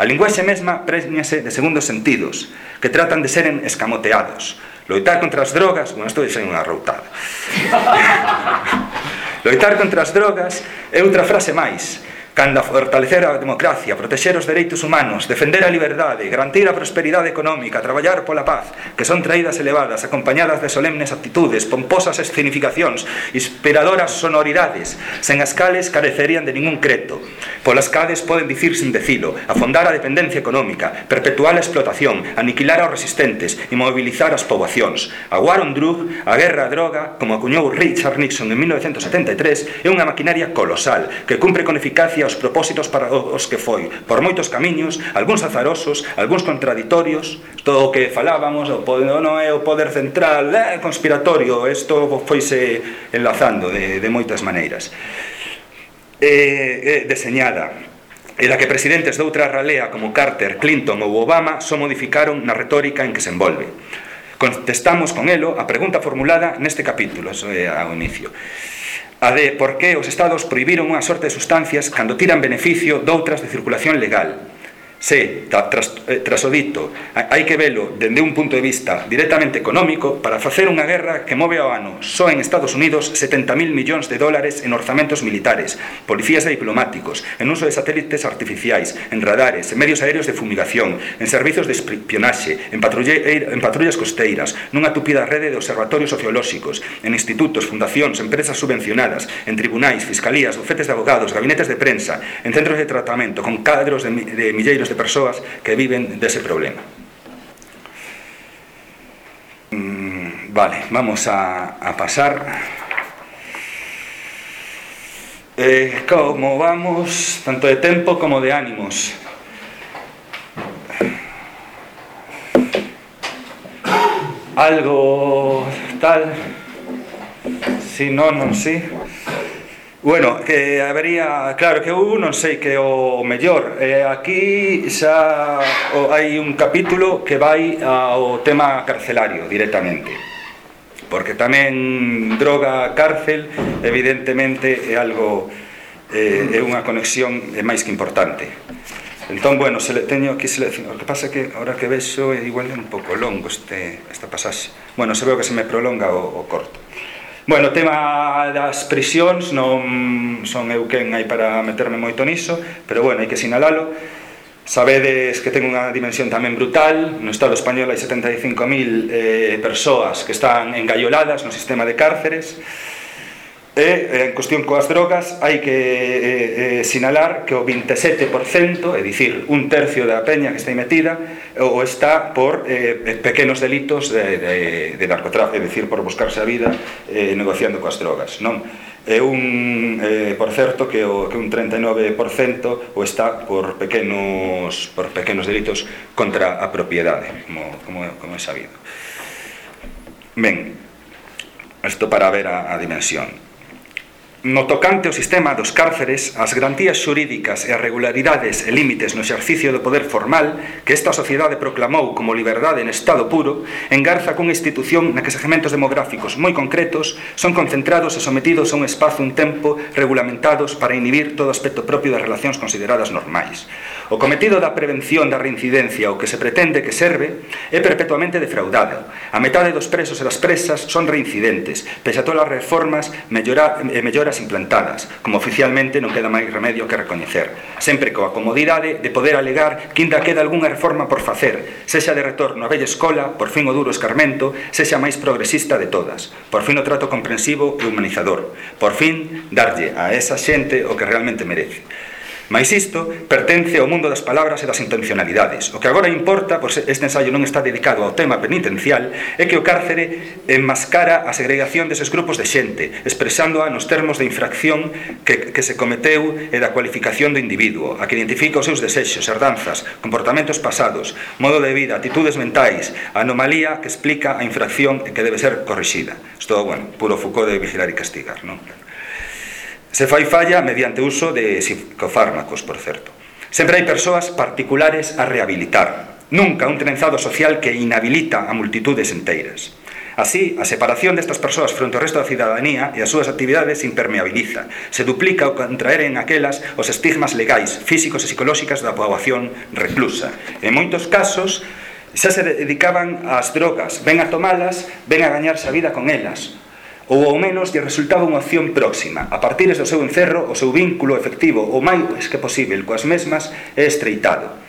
A linguaxe mesma preñase de segundos sentidos, que tratan de seren escamoteados, Loitar contra as drogas, bueno, isto é unha routada. Loitar contra as drogas é outra frase máis canda fortalecer a democracia, protexer os dereitos humanos, defender a liberdade, garantir a prosperidade económica, traballar pola paz, que son traídas elevadas, acompañadas de solemnes actitudes, pomposas escenificacións, inspiradoras sonoridades, sen as cales carecerían de ningún creto. Polas cades poden dicir sin decilo, afondar a dependencia económica, perpetuar a explotación, aniquilar aos resistentes, mobilizar as poboacións. A War on Drug, a guerra a droga, como acuñou Richard Nixon en 1973, é unha maquinaria colosal que cumpre con eficacia hacia os propósitos para os que foi, por moitos camiños, algúns azarosos, algúns contraditorios, todo o que falábamos, o poder, non é o poder central, é conspiratorio, isto foise enlazando de, de moitas maneiras. Eh, eh, deseñada, e da que presidentes de outra ralea como Carter, Clinton ou Obama só modificaron na retórica en que se envolve. Contestamos con elo a pregunta formulada neste capítulo, ao inicio a de por que os estados prohibiron unha sorte de sustancias cando tiran beneficio doutras de circulación legal se tras, eh, tras o dito hai que velo dende un punto de vista directamente económico para facer unha guerra que move ao ano. Só en Estados Unidos 70.000 millóns de dólares en orzamentos militares, policías e diplomáticos, en uso de satélites artificiais, en radares, en medios aéreos de fumigación, en servizos de espionaxe, en, en patrullas costeiras, nunha tupida rede de observatorios sociolóxicos, en institutos, fundacións, empresas subvencionadas, en tribunais, fiscalías, bufetes de abogados, gabinetes de prensa, en centros de tratamento, con cadros de, de milleiros de persoas que viven dese problema. Mm, vale, vamos a, pasar. Eh, como vamos, tanto de tempo como de ánimos. Algo tal. Si non, non si. Bueno, que habería, claro que eu non sei que o mellor. Eh, aquí xa o, hai un capítulo que vai ao tema carcelario directamente. Porque tamén droga cárcel evidentemente é algo eh, é unha conexión é máis que importante. Entón, bueno, se le, teño aquí seleccionado. O que pasa é que ahora que vexo é igual un pouco longo este, esta pasaxe. Bueno, se veo que se me prolonga o, o corto. Bueno, o tema das prisións non son eu quen hai para meterme moito niso, pero bueno, hai que sinalalo. Sabedes que ten unha dimensión tamén brutal, no Estado español hai 75.000 eh, persoas que están engaioladas no sistema de cárceres, E en cuestión coas drogas hai que eh, eh, sinalar que o 27%, é dicir, un tercio da peña que está metida ou está por eh, pequenos delitos de, de, de narcotráfico, é dicir, por buscarse a vida eh, negociando coas drogas, non? É un, eh, por certo, que, o, que un 39% o está por pequenos, por pequenos delitos contra a propiedade, como, como, como é sabido. Ben, isto para ver a, a dimensión. No tocante ao sistema dos cárceres, as garantías xurídicas e as regularidades e límites no exercicio do poder formal que esta sociedade proclamou como liberdade en estado puro, engarza cunha institución na que segmentos demográficos moi concretos son concentrados e sometidos a un espazo un tempo regulamentados para inhibir todo aspecto propio das relacións consideradas normais. O cometido da prevención da reincidencia o que se pretende que serve é perpetuamente defraudado. A metade dos presos e das presas son reincidentes, pese a todas as reformas mellora, e melloras políticas implantadas, como oficialmente non queda máis remedio que recoñecer, sempre coa comodidade de poder alegar que ainda queda algunha reforma por facer, sexa de retorno á bella escola, por fin o duro escarmento, sexa máis progresista de todas, por fin o trato comprensivo e humanizador, por fin darlle a esa xente o que realmente merece. Mais isto pertence ao mundo das palabras e das intencionalidades. O que agora importa, pois este ensaio non está dedicado ao tema penitencial, é que o cárcere enmascara a segregación deses grupos de xente, expresándoa nos termos de infracción que, que se cometeu e da cualificación do individuo, a que identifica os seus desexos, herdanzas, comportamentos pasados, modo de vida, actitudes mentais, anomalía que explica a infracción e que debe ser corrixida. Isto, bueno, puro Foucault de vigilar e castigar, non? Se fai falla mediante uso de psicofármacos, por certo. Sempre hai persoas particulares a rehabilitar, nunca un trenzado social que inhabilita a multitudes enteiras. Así, a separación destas persoas fronte ao resto da cidadanía e as súas actividades impermeabiliza. Se duplica o contraer en aquelas os estigmas legais, físicos e psicolóxicas da poboación reclusa. En moitos casos, xa se dedicaban ás drogas, ven a tomalas, ven a gañarse a vida con elas, ou ao menos lle resultaba unha opción próxima. A partir do seu encerro, o seu vínculo efectivo o máis que posible coas mesmas é estreitado.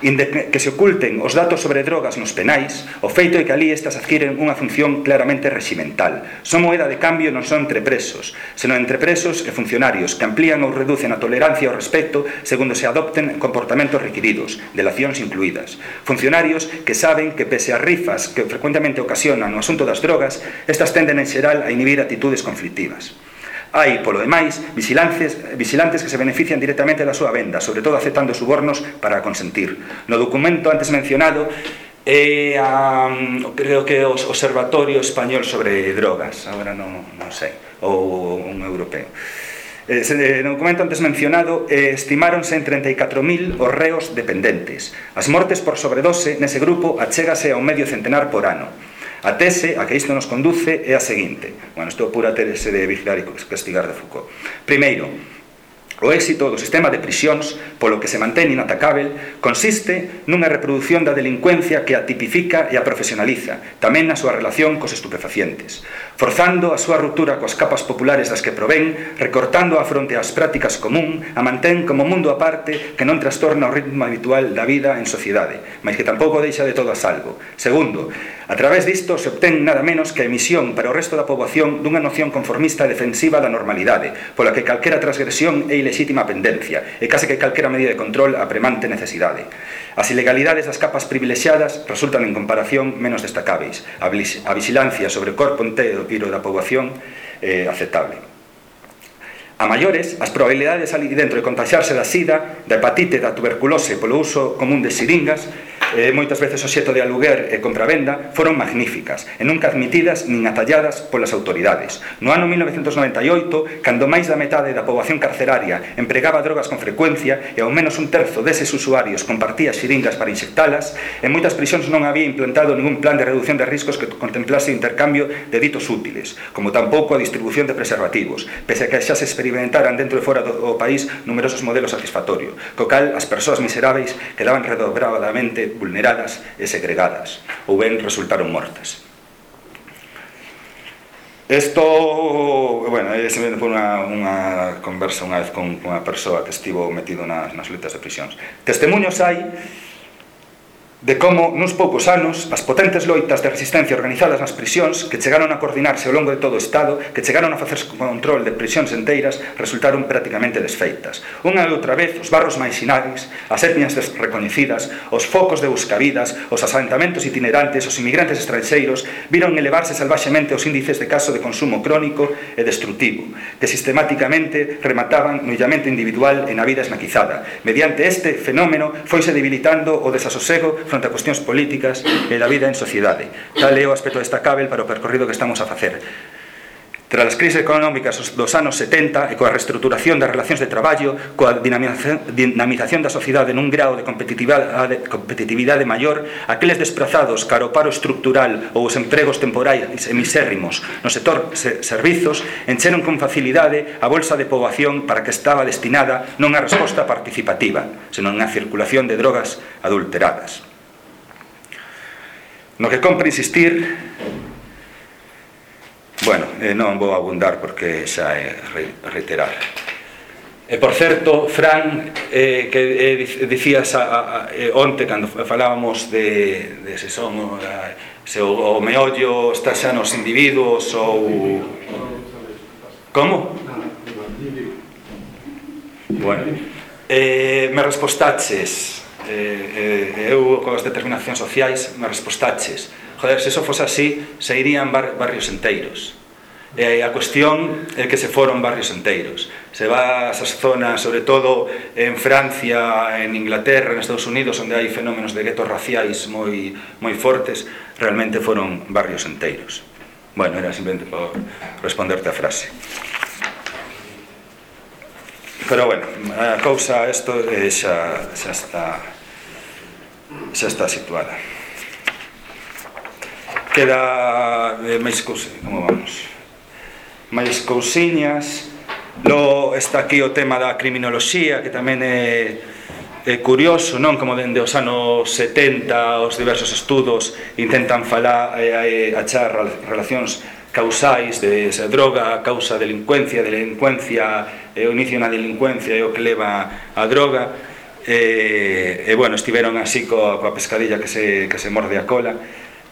Inde que se oculten os datos sobre drogas nos penais, o feito é que ali estas adquiren unha función claramente reximental. Son moeda de cambio non son entre presos, senón entre presos e funcionarios que amplían ou reducen a tolerancia ao respecto segundo se adopten comportamentos requiridos, delacións incluídas. Funcionarios que saben que pese a rifas que frecuentemente ocasionan o asunto das drogas, estas tenden en xeral a inhibir actitudes conflictivas. Hai, polo demais, vigilantes, vigilantes que se benefician directamente da súa venda, sobre todo aceptando subornos para consentir. No documento antes mencionado, é a, creo que o Observatorio Español sobre Drogas, agora non, non sei, ou un europeo. Eh, eh no documento antes mencionado, eh, estimáronse en 34.000 os reos dependentes. As mortes por sobredose nese grupo achégase a un medio centenar por ano. A tese a que isto nos conduce é a seguinte. Bueno, isto é pura tese de vigilar e castigar de Foucault. Primeiro, O éxito do sistema de prisións, polo que se mantén inatacável, consiste nunha reproducción da delincuencia que a tipifica e a profesionaliza, tamén na súa relación cos estupefacientes, forzando a súa ruptura coas capas populares das que provén, recortando a fronte ás prácticas común, a mantén como mundo aparte que non trastorna o ritmo habitual da vida en sociedade, mas que tampouco deixa de todo a salvo. Segundo, A través disto se obtén nada menos que a emisión para o resto da poboación dunha noción conformista e defensiva da normalidade, pola que calquera transgresión é ilexítima pendencia, e case que calquera medida de control a premante necesidade. As ilegalidades das capas privilexiadas resultan en comparación menos destacáveis, a vixilancia sobre o corpo inteiro da poboación é aceptable. A maiores, as probabilidades ali dentro de contagiarse da sida, da hepatite, da tuberculose polo uso común de siringas, eh, moitas veces o xeto de aluguer e compravenda foron magníficas e nunca admitidas nin atalladas polas autoridades. No ano 1998, cando máis da metade da poboación carceraria empregaba drogas con frecuencia e ao menos un terzo deses usuarios compartía xiringas para inxectalas, en moitas prisións non había implantado ningún plan de reducción de riscos que contemplase o intercambio de ditos útiles, como tampouco a distribución de preservativos, pese a que xa se experimentaba experimentaran dentro e fora do, país numerosos modelos satisfactorios, co cal as persoas miseráveis quedaban redobradamente vulneradas e segregadas, ou ben resultaron mortas. Isto, bueno, eh, se me por unha, unha conversa unha vez con, con unha persoa que estivo metido nas, nas lutas de prisións. Testemunhos hai de como, nuns poucos anos, as potentes loitas de resistencia organizadas nas prisións que chegaron a coordinarse ao longo de todo o Estado, que chegaron a facerse control de prisións enteiras, resultaron prácticamente desfeitas. Unha e outra vez, os barros maisinares, as etnias desreconhecidas, os focos de buscavidas, os asentamentos itinerantes, os inmigrantes estranxeiros, viron elevarse salvaxemente os índices de caso de consumo crónico e destructivo, que sistemáticamente remataban no illamento individual e na vida esnaquizada. Mediante este fenómeno, foise debilitando o desasosego fronte a cuestións políticas e da vida en sociedade. Tal é o aspecto destacável para o percorrido que estamos a facer. Tras as crises económicas dos anos 70 e coa reestruturación das relacións de traballo, coa dinamización da sociedade nun grau de competitividade, ah, competitividade maior, aqueles desplazados caro paro estructural ou os empregos temporais e misérrimos no sector servizos encheron con facilidade a bolsa de poboación para que estaba destinada non a resposta participativa, senón a circulación de drogas adulteradas. No que compre insistir, bueno, eh, non vou abundar porque xa é reiterar. E por certo, Fran, eh, que eh, dicías a, a, eh, onte cando falábamos de, de se son o, a, se o, o meollo está xa nos individuos ou... Como? Bueno, eh, me respostaches eh, eh, eu coas determinacións sociais me respostaches. Joder, se eso fose así se irían bar, barrios enteiros. E eh, a cuestión é que se foron barrios enteiros. Se va a esas zonas, sobre todo en Francia, en Inglaterra en Estados Unidos, onde hai fenómenos de guetos raciais moi, moi fortes realmente foron barrios enteiros. Bueno, era simplemente por responderte a frase. Pero bueno, a cousa isto eh, xa, xa está xa está situada. Queda eh, máis cousiñas, como vamos? Máis cousiñas. Lo está aquí o tema da criminoloxía, que tamén é, é curioso, non? Como dende os anos 70 os diversos estudos intentan falar e eh, achar relacións causais de esa droga, causa delincuencia, delincuencia, e o inicio na delincuencia e o que leva a droga e, e bueno, estiveron así coa, coa pescadilla que se, que se morde a cola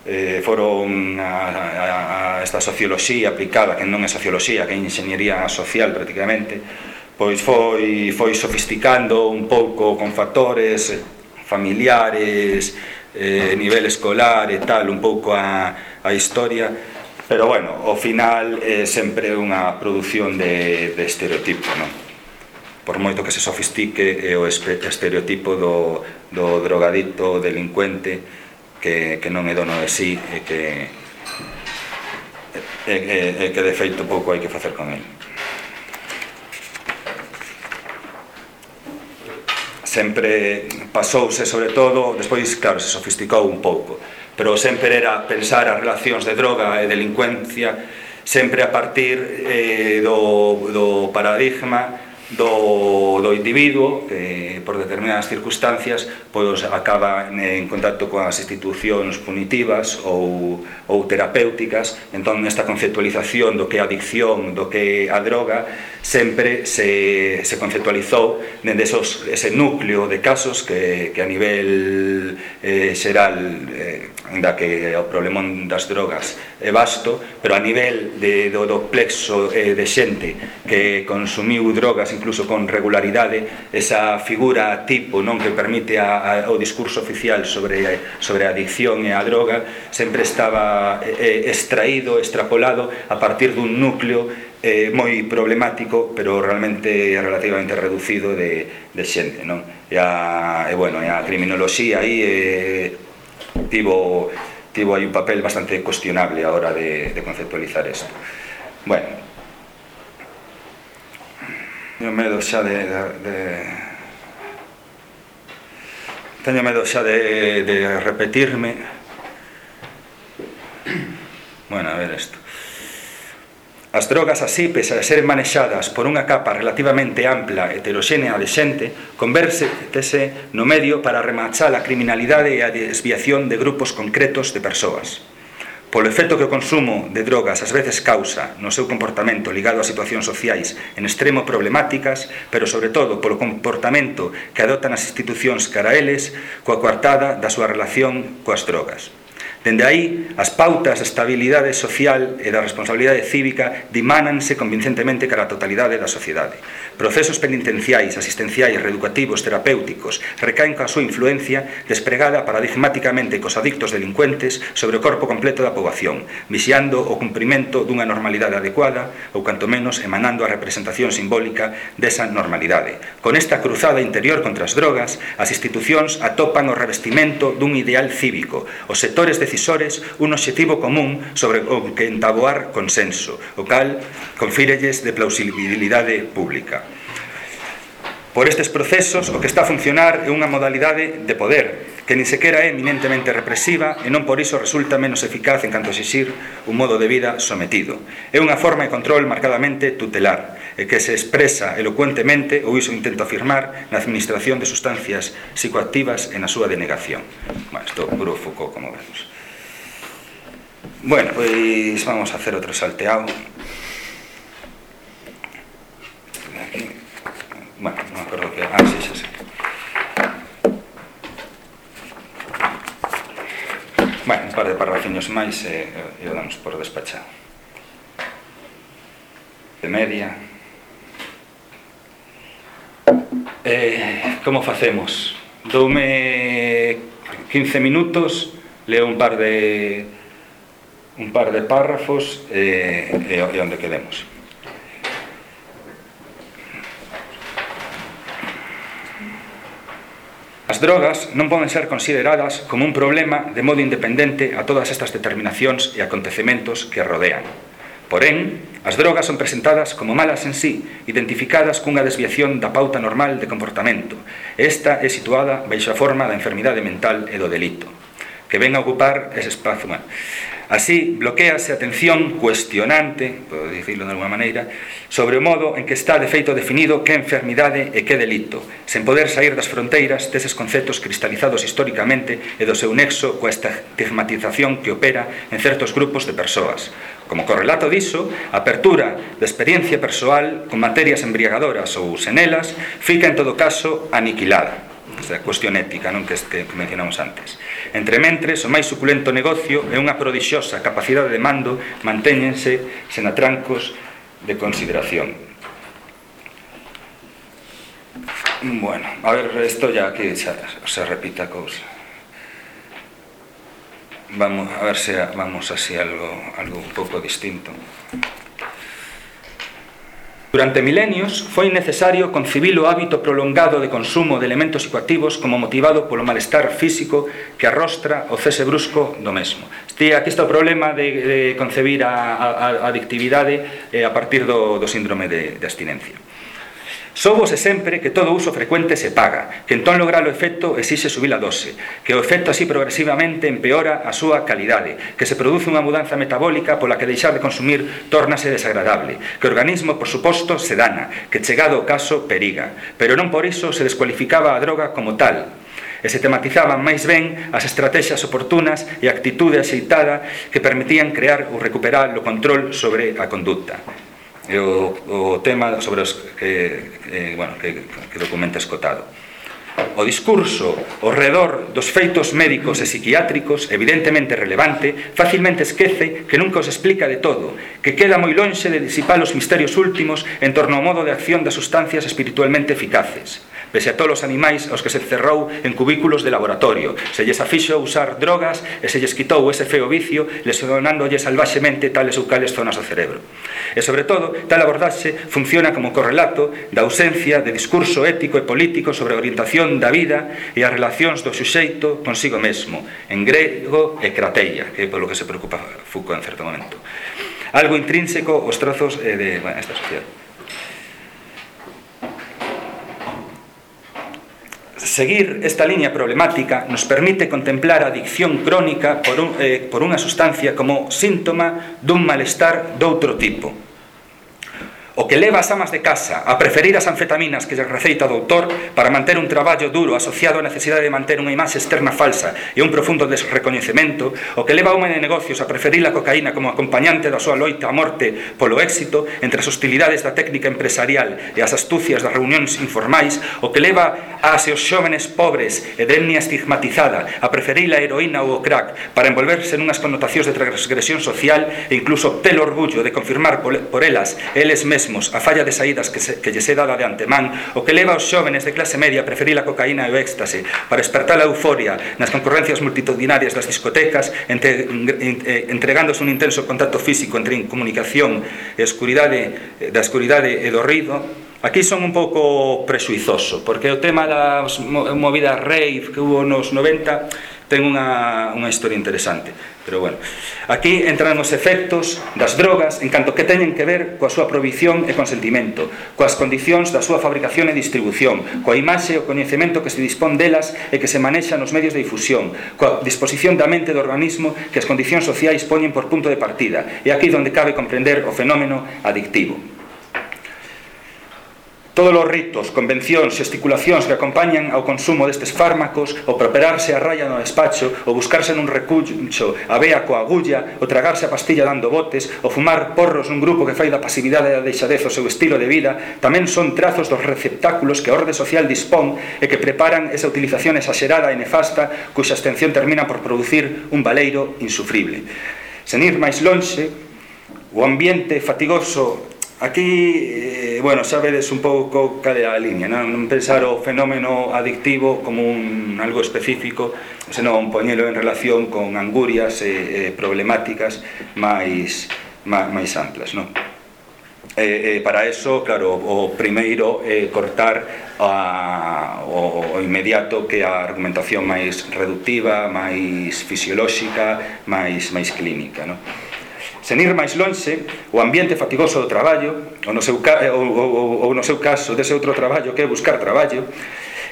eh, foron a, a, a esta socioloxía aplicada que non é socioloxía, que é ingeniería social prácticamente pois foi, foi sofisticando un pouco con factores eh, familiares eh, nivel escolar e tal un pouco a, a historia pero bueno, ao final é sempre unha produción de, de estereotipo non? por moito que se sofistique é o estereotipo do, do drogadito, delincuente, que, que non é dono de sí e que, e, e, e que de feito pouco hai que facer con ele. sempre pasouse sobre todo, despois claro, se sofisticou un pouco, pero sempre era pensar as relacións de droga e delincuencia sempre a partir eh, do, do paradigma do, do individuo que por determinadas circunstancias pois acaba en contacto con as institucións punitivas ou, ou terapéuticas. Entón nesta conceptualización do que é adicción do que é a droga sempre se, se conceptualizou dende esos, ese núcleo de casos que, que a nivel eh, xeral eh, da que o problema das drogas é vasto, pero a nivel de, do, do plexo eh, de xente que consumiu drogas incluso con regularidade, esa figura tipo non que permite a, a, o discurso oficial sobre, sobre a adicción e a droga sempre estaba eh, eh extraído, extrapolado a partir dun núcleo eh, moi problemático, pero realmente relativamente reducido de, de xente, non? E, a, e bueno, e a criminoloxía aí eh, tivo, tivo aí un papel bastante cuestionable a hora de, de conceptualizar isto. Bueno, teño medo xa de, de, de teño medo xa de, de repetirme bueno, a ver isto As drogas así, pese a ser manexadas por unha capa relativamente ampla e heteroxénea de xente, convertese no medio para remachar a criminalidade e a desviación de grupos concretos de persoas. Polo efecto que o consumo de drogas ás veces causa no seu comportamento ligado a situacións sociais en extremo problemáticas, pero sobre todo polo comportamento que adotan as institucións cara a eles coa coartada da súa relación coas drogas. Dende aí, as pautas da estabilidade social e da responsabilidade cívica dimánanse convincentemente cara a totalidade da sociedade. Procesos penitenciais, asistenciais, reeducativos, terapéuticos recaen coa súa influencia despregada paradigmáticamente cos adictos delincuentes sobre o corpo completo da poboación, vixiando o cumprimento dunha normalidade adecuada ou canto menos emanando a representación simbólica desa normalidade. Con esta cruzada interior contra as drogas, as institucións atopan o revestimento dun ideal cívico, os sectores decisivos decisores un obxectivo común sobre o que entaboar consenso, o cal confírelles de plausibilidade pública. Por estes procesos, o que está a funcionar é unha modalidade de poder que nin sequera é eminentemente represiva e non por iso resulta menos eficaz en canto a exixir un modo de vida sometido. É unha forma de control marcadamente tutelar e que se expresa elocuentemente ou iso intento afirmar na administración de sustancias psicoactivas e na súa denegación. Bueno, isto puro Foucault, como vemos. Bueno, pois vamos a hacer outro salteado. Aquí. Bueno, non acordo que... Ah, sí, xa sí. Sí. Bueno, un par de parrafiños máis e, eh, e damos por despachado. De media. Eh, como facemos? Doume 15 minutos, leo un par de un par de párrafos eh, eh, eh, e, e, e onde quedemos. As drogas non poden ser consideradas como un problema de modo independente a todas estas determinacións e acontecementos que rodean. Porén, as drogas son presentadas como malas en sí, identificadas cunha desviación da pauta normal de comportamento. Esta é situada baixo a forma da enfermidade mental e do delito, que ven a ocupar ese espazo Bueno, Así, bloquease a atención cuestionante, podo dicirlo de alguma maneira, sobre o modo en que está de feito definido que enfermidade e que delito, sen poder sair das fronteiras deses conceptos cristalizados históricamente e do seu nexo coa estigmatización que opera en certos grupos de persoas. Como correlato diso, a apertura da experiencia persoal con materias embriagadoras ou senelas fica en todo caso aniquilada esta cuestión ética non que, que mencionamos antes. Entre mentres, o máis suculento negocio e unha prodixiosa capacidade de mando mantéñense sen atrancos de consideración. Bueno, a ver, isto ya aquí xa, se repita a cousa. Vamos a ver se vamos así algo algo un pouco distinto. Durante milenios foi necesario concibir o hábito prolongado de consumo de elementos psicoactivos como motivado polo malestar físico que arrostra o cese brusco do mesmo. Este, aquí está o problema de, de concebir a, a, a adictividade eh, a partir do, do síndrome de, de abstinencia. Soubose sempre que todo uso frecuente se paga, que entón lograr o efecto exixe subir a dose, que o efecto así progresivamente empeora a súa calidade, que se produce unha mudanza metabólica pola que deixar de consumir tórnase desagradable, que o organismo, por suposto, se dana, que chegado o caso periga, pero non por iso se descualificaba a droga como tal, e se tematizaban máis ben as estrategias oportunas e a actitude axeitada que permitían crear ou recuperar o control sobre a conducta é o, o tema sobre os que, eh, bueno, que, que documenta escotado. O discurso ao redor dos feitos médicos e psiquiátricos, evidentemente relevante, facilmente esquece que nunca os explica de todo, que queda moi lonxe de disipar os misterios últimos en torno ao modo de acción das sustancias espiritualmente eficaces. Pese a todos os animais aos que se cerrou en cubículos de laboratorio, se lles afixo usar drogas e se lles quitou ese feo vicio, lesionándolle salvaxemente tales ou cales zonas do cerebro. E sobre todo, tal abordaxe funciona como correlato da ausencia de discurso ético e político sobre a orientación da vida e as relacións do suxeito consigo mesmo, en grego e crateia, que é polo que se preocupa Foucault en certo momento. Algo intrínseco os trazos eh, de bueno, esta sociedade. seguir esta liña problemática nos permite contemplar a adicción crónica por, un, eh, por unha sustancia como síntoma dun malestar doutro tipo, o que leva as amas de casa a preferir as anfetaminas que lle receita o doutor para manter un traballo duro asociado á necesidade de manter unha imaxe externa falsa e un profundo desrecoñecemento, o que leva a unha de negocios a preferir a cocaína como acompañante da súa loita a morte polo éxito entre as hostilidades da técnica empresarial e as astucias das reunións informais, o que leva a os xóvenes pobres e de etnia estigmatizada a preferir a heroína ou o crack para envolverse nunhas connotacións de transgresión social e incluso obter o orgullo de confirmar por elas eles mesmos mesmos a falla de saídas que, se, que lle se dada de antemán, o que leva aos xóvenes de clase media a preferir a cocaína e o éxtase para despertar a euforia nas concurrencias multitudinarias das discotecas, entre, entregándose un intenso contacto físico entre incomunicación e escuridade, eh, da escuridade e do ruido, Aquí son un pouco presuizoso, porque o tema das movidas rave que hubo nos 90 ten unha, unha historia interesante. Pero bueno, aquí entran os efectos das drogas en canto que teñen que ver coa súa provisión e consentimento coas condicións da súa fabricación e distribución coa imaxe e o coñecemento que se dispón delas e que se manexa nos medios de difusión coa disposición da mente do organismo que as condicións sociais poñen por punto de partida. E aquí donde cabe comprender o fenómeno adictivo. Todos os ritos, convencións e esticulacións que acompañan ao consumo destes fármacos, o properarse a raya no despacho, o buscarse nun recuncho, a vea coa agulla, o tragarse a pastilla dando botes, o fumar porros nun grupo que fai da pasividade e da deixadez o seu estilo de vida, tamén son trazos dos receptáculos que a orde social dispón e que preparan esa utilización exagerada e nefasta cuxa extensión termina por producir un baleiro insufrible. Sen ir máis lonxe, o ambiente fatigoso Aquí, eh, bueno, xa vedes un pouco cal é a liña, non, non pensar o fenómeno adictivo como un algo específico, senón poñelo en relación con angurias e eh, eh, problemáticas máis máis, máis amplas, non? Eh, eh, para eso, claro, o primeiro é eh, cortar a, o, o inmediato que a argumentación máis reductiva, máis fisiolóxica, máis máis clínica, non? Sen ir máis lonxe, o ambiente fatigoso do traballo, ou no seu, ca ou, ou, ou no seu caso, dese outro traballo que é buscar traballo,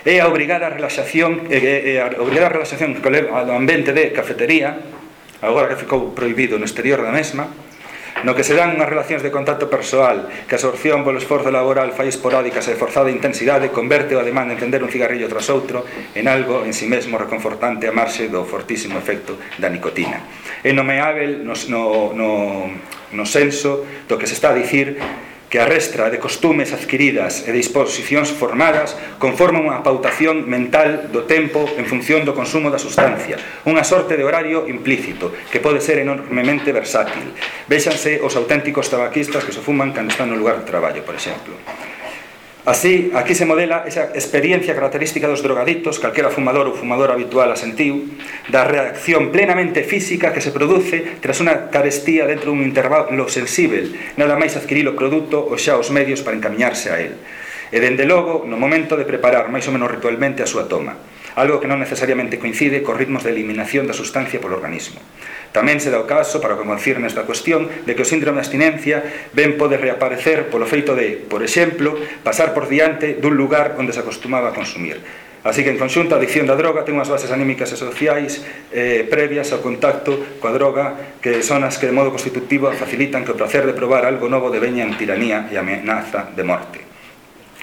é a obrigada relaxación, é, é a obrigada relaxación que leva ao ambiente de cafetería, agora que ficou prohibido no exterior da mesma, no que se dan unhas relacións de contacto persoal que a absorción polo esforzo laboral fai esporádicas e forzada intensidade converte o ademán de encender un cigarrillo tras outro en algo en si sí mesmo reconfortante a marxe do fortísimo efecto da nicotina. É nomeável no, no, no, no senso do que se está a dicir que a restra de costumes adquiridas e de disposicións formadas conforma unha pautación mental do tempo en función do consumo da sustancia, unha sorte de horario implícito que pode ser enormemente versátil. Véxanse os auténticos tabaquistas que se fuman cando están no lugar de traballo, por exemplo. Así, aquí se modela esa experiencia característica dos drogadictos, calquera fumador ou fumador habitual a sentiu, da reacción plenamente física que se produce tras unha carestía dentro dun intervalo sensível, nada máis adquirir o produto ou xa os medios para encaminharse a él. E dende logo, no momento de preparar máis ou menos ritualmente a súa toma, algo que non necesariamente coincide cos ritmos de eliminación da sustancia polo organismo. Tamén se dá o caso, para que confirme esta cuestión, de que o síndrome de abstinencia ben pode reaparecer polo feito de, por exemplo, pasar por diante dun lugar onde se acostumaba a consumir. Así que, en conxunto, a adicción da droga ten unhas bases anímicas e sociais eh, previas ao contacto coa droga que son as que, de modo constitutivo, facilitan que o placer de probar algo novo deveña en tiranía e amenaza de morte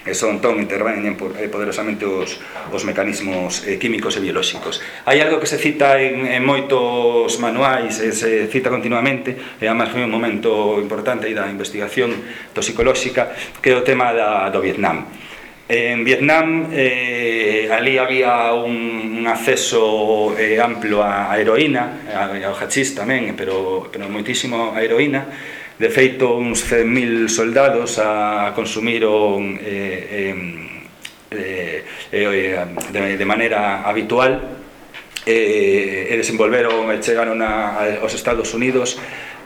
e son entón intervenen eh, poderosamente os, os mecanismos eh, químicos e biolóxicos. Hai algo que se cita en, en moitos manuais, e se cita continuamente, e además foi un momento importante aí da investigación toxicolóxica, que é o tema da, do Vietnam. En Vietnam eh, ali había un, un acceso eh, amplo á heroína, ao hachís tamén, pero, pero moitísimo a heroína, De feito, uns 100.000 soldados a consumiron eh, eh, eh, eh, de, de maneira habitual eh, e desenvolveron e chegaron a, a, aos Estados Unidos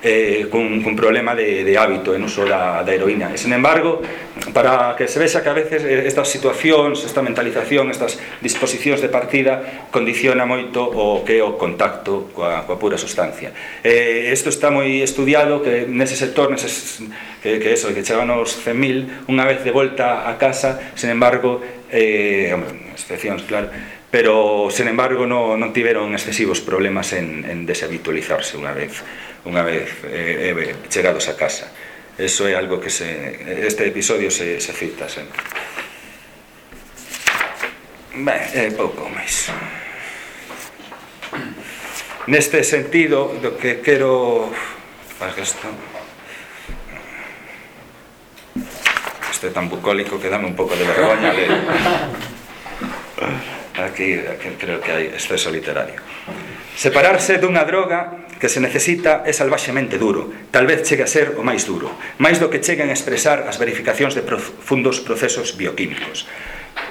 eh, cun, cun problema de, de hábito en uso da, da heroína. E, sen embargo, para que se vexa que a veces eh, estas situacións, esta mentalización, estas disposicións de partida condiciona moito o que é o contacto coa, coa pura sustancia. Eh, isto está moi estudiado que nese sector, neses, que, que eso, que chegan os 100.000, unha vez de volta a casa, sen embargo, eh, hombre, excepcións, claro, pero sen embargo no, non tiveron excesivos problemas en, en deshabitualizarse unha vez unha vez eh, eh, chegados a casa. Eso é algo que se, este episodio se, se cita sempre. Ben, é pouco máis. Neste sentido, do que quero... Esto... Este tan bucólico que dame un pouco de vergoña ler. Aquí, aquí creo que hai exceso literario. Separarse dunha droga que se necesita é salvaxemente duro, tal vez chegue a ser o máis duro, máis do que chegan a expresar as verificacións de profundos procesos bioquímicos.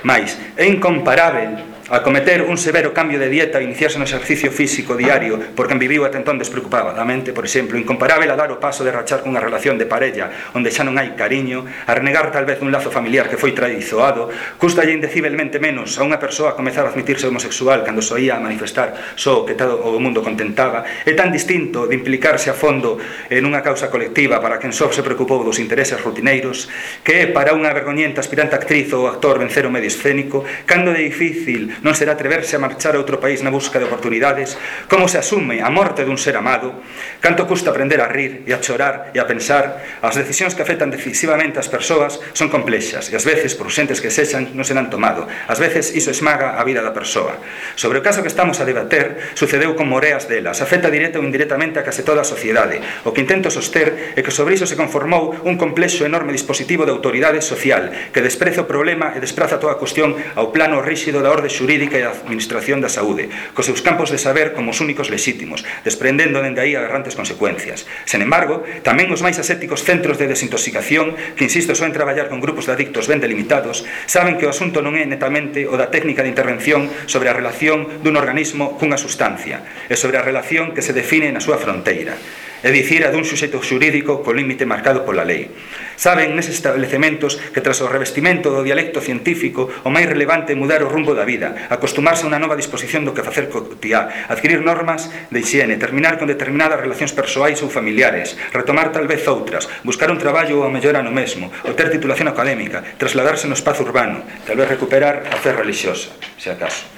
Mais, é incomparável Acometer un severo cambio de dieta e iniciarse no exercicio físico diario, porque viviu até entón despreocupadamente, por exemplo, incomparável a dar o paso de rachar cunha relación de parella onde xa non hai cariño, a renegar tal vez un lazo familiar que foi traizoado, custalle indecibelmente menos a unha persoa comezar a admitirse homosexual cando soía a manifestar só so que todo o mundo contentaba, é tan distinto de implicarse a fondo en unha causa colectiva para quen só se preocupou dos intereses rutineiros, que é para unha vergoñenta aspirante actriz ou actor vencer o medio escénico, cando é difícil non será atreverse a marchar a outro país na busca de oportunidades, como se asume a morte dun ser amado, canto custa aprender a rir e a chorar e a pensar, as decisións que afectan decisivamente as persoas son complexas e ás veces, por urxentes que sexan, non serán tomado. Ás veces iso esmaga a vida da persoa. Sobre o caso que estamos a debater, sucedeu con moreas delas, afecta directa ou indirectamente a case toda a sociedade. O que intento soster é que sobre iso se conformou un complexo enorme dispositivo de autoridade social que despreza o problema e despraza toda a cuestión ao plano ríxido da orde Xurídica e a Administración da Saúde, cos seus campos de saber como os únicos lexítimos, desprendendo dende aí agarrantes consecuencias. Sen embargo, tamén os máis asépticos centros de desintoxicación, que insisto, soen traballar con grupos de adictos ben delimitados, saben que o asunto non é netamente o da técnica de intervención sobre a relación dun organismo cunha sustancia, e sobre a relación que se define na súa fronteira é dicir, a dun suxeito xurídico co límite marcado pola lei. Saben neses establecementos que tras o revestimento do dialecto científico o máis relevante é mudar o rumbo da vida, acostumarse a unha nova disposición do que facer cotiá, adquirir normas de higiene, terminar con determinadas relacións persoais ou familiares, retomar tal vez outras, buscar un traballo ou a mellora no mesmo, ou ter titulación académica, trasladarse no espazo urbano, tal vez recuperar a fe religiosa, se acaso.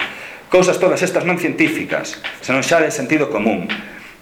Cousas todas estas non científicas, senón xa de sentido común,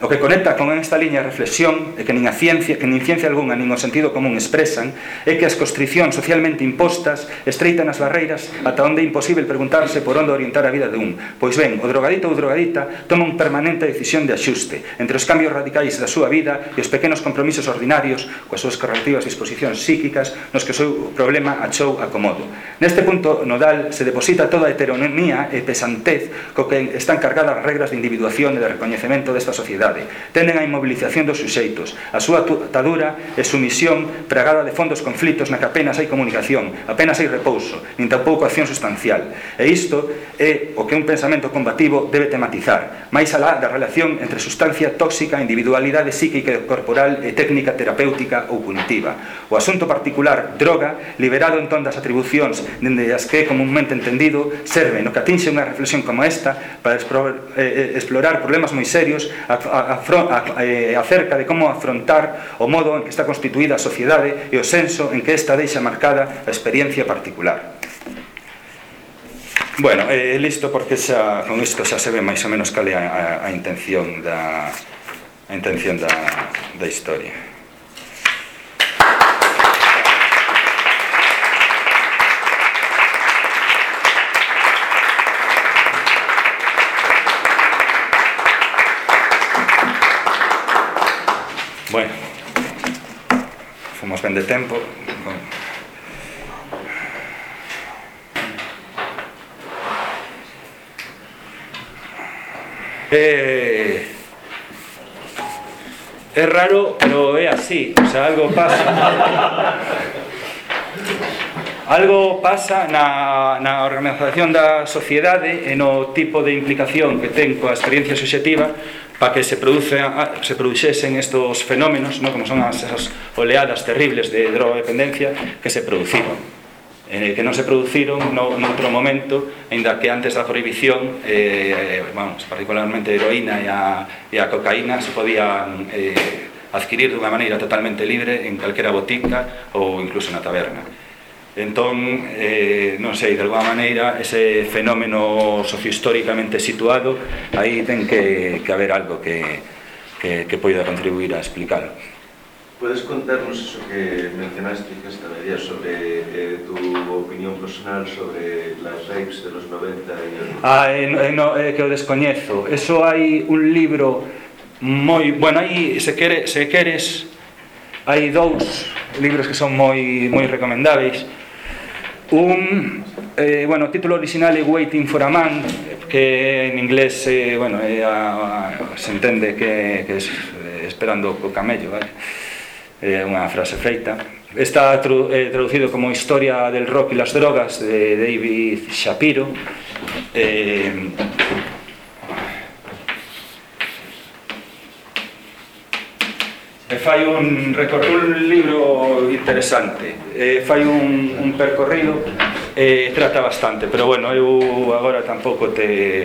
O que conecta con esta liña de reflexión é que nin a ciencia, que nin ciencia algunha nin o sentido común expresan é que as constriccións socialmente impostas estreitan as barreiras ata onde é imposible preguntarse por onde orientar a vida de un. Pois ben, o drogadito ou drogadita toma un permanente decisión de axuste entre os cambios radicais da súa vida e os pequenos compromisos ordinarios coas súas correctivas disposicións psíquicas nos que o seu problema achou acomodo. Neste punto nodal se deposita toda a heteronomía e pesantez co que están cargadas as regras de individuación e de recoñecemento desta sociedade sociedade. Tenden a inmovilización dos suxeitos, a súa atadura e sumisión pragada de fondos conflitos na que apenas hai comunicación, apenas hai repouso, nin tampouco acción sustancial. E isto é o que un pensamento combativo debe tematizar, máis alá da relación entre sustancia tóxica, individualidade psíquica, e corporal e técnica terapéutica ou punitiva. O asunto particular, droga, liberado entón das atribucións dende as que é comúnmente entendido, serve no que atinxe unha reflexión como esta para eh, eh, explorar problemas moi serios a a, a, eh, acerca de como afrontar o modo en que está constituída a sociedade e o senso en que esta deixa marcada a experiencia particular. Bueno, eh, listo porque xa, con isto xa se ve máis ou menos cale a, a, a intención da a intención da, da historia. Bueno, fomos ben de tempo. Bueno. Eh, é raro, pero é así, o sea, algo pasa. Algo pasa na, na organización da sociedade e no tipo de implicación que ten coa experiencia subjetiva para que se, produce, se produxesen estos fenómenos, ¿no? como son as, esas oleadas terribles de drogodependencia que se produciron eh, que non se produciron no, noutro momento aínda que antes da prohibición eh, vamos, particularmente a heroína e a, e a cocaína se podían eh, adquirir dunha maneira totalmente libre en calquera botica ou incluso na taberna Entón, eh, non sei, de alguma maneira, ese fenómeno sociohistóricamente situado, aí ten que, que haber algo que, que, que poida contribuir a explicar. Podes contarnos eso que mencionaste que esta medida sobre eh, tu opinión personal sobre las rapes de los 90 e... Ah, eh, eh, no, eh, que o descoñezo. Eso hai un libro moi... Bueno, aí, se, quere, se queres, hai dous libros que son moi moi recomendáveis un eh, bueno, o título original é Waiting for a Man que en inglés eh, bueno, é a, a, se entende que, que es, eh, esperando o camello vale? é unha frase feita está tru, eh, traducido como Historia del rock e las drogas de David Shapiro eh, E fai un recorrido, un libro interesante, e fai un, un percorrido e trata bastante, pero bueno, eu agora tampouco te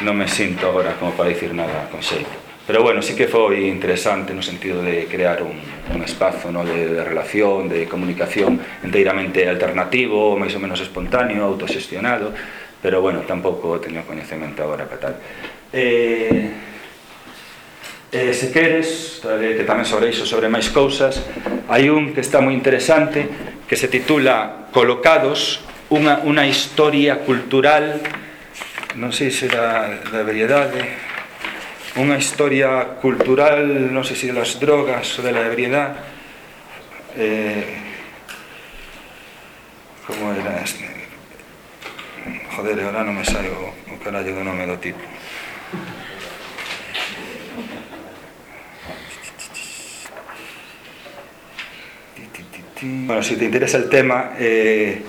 non me sinto agora como para dicir nada con xeito. Pero bueno, sí que foi interesante no sentido de crear un, un espazo no? de, de relación, de comunicación enteiramente alternativo, máis ou menos espontáneo, autoxestionado, pero bueno, tampouco teño coñecemento agora para tal. Eh, eh, se queres, eh, que tamén sobre iso, sobre máis cousas, hai un que está moi interesante, que se titula Colocados, unha, unha historia cultural, non sei se da, da veriedade, unha historia cultural, non sei se das drogas ou de la ebriedade, eh, como era este? Joder, ahora non me saio o carallo do nome do tipo. Bueno, si te interesa el tema, eh,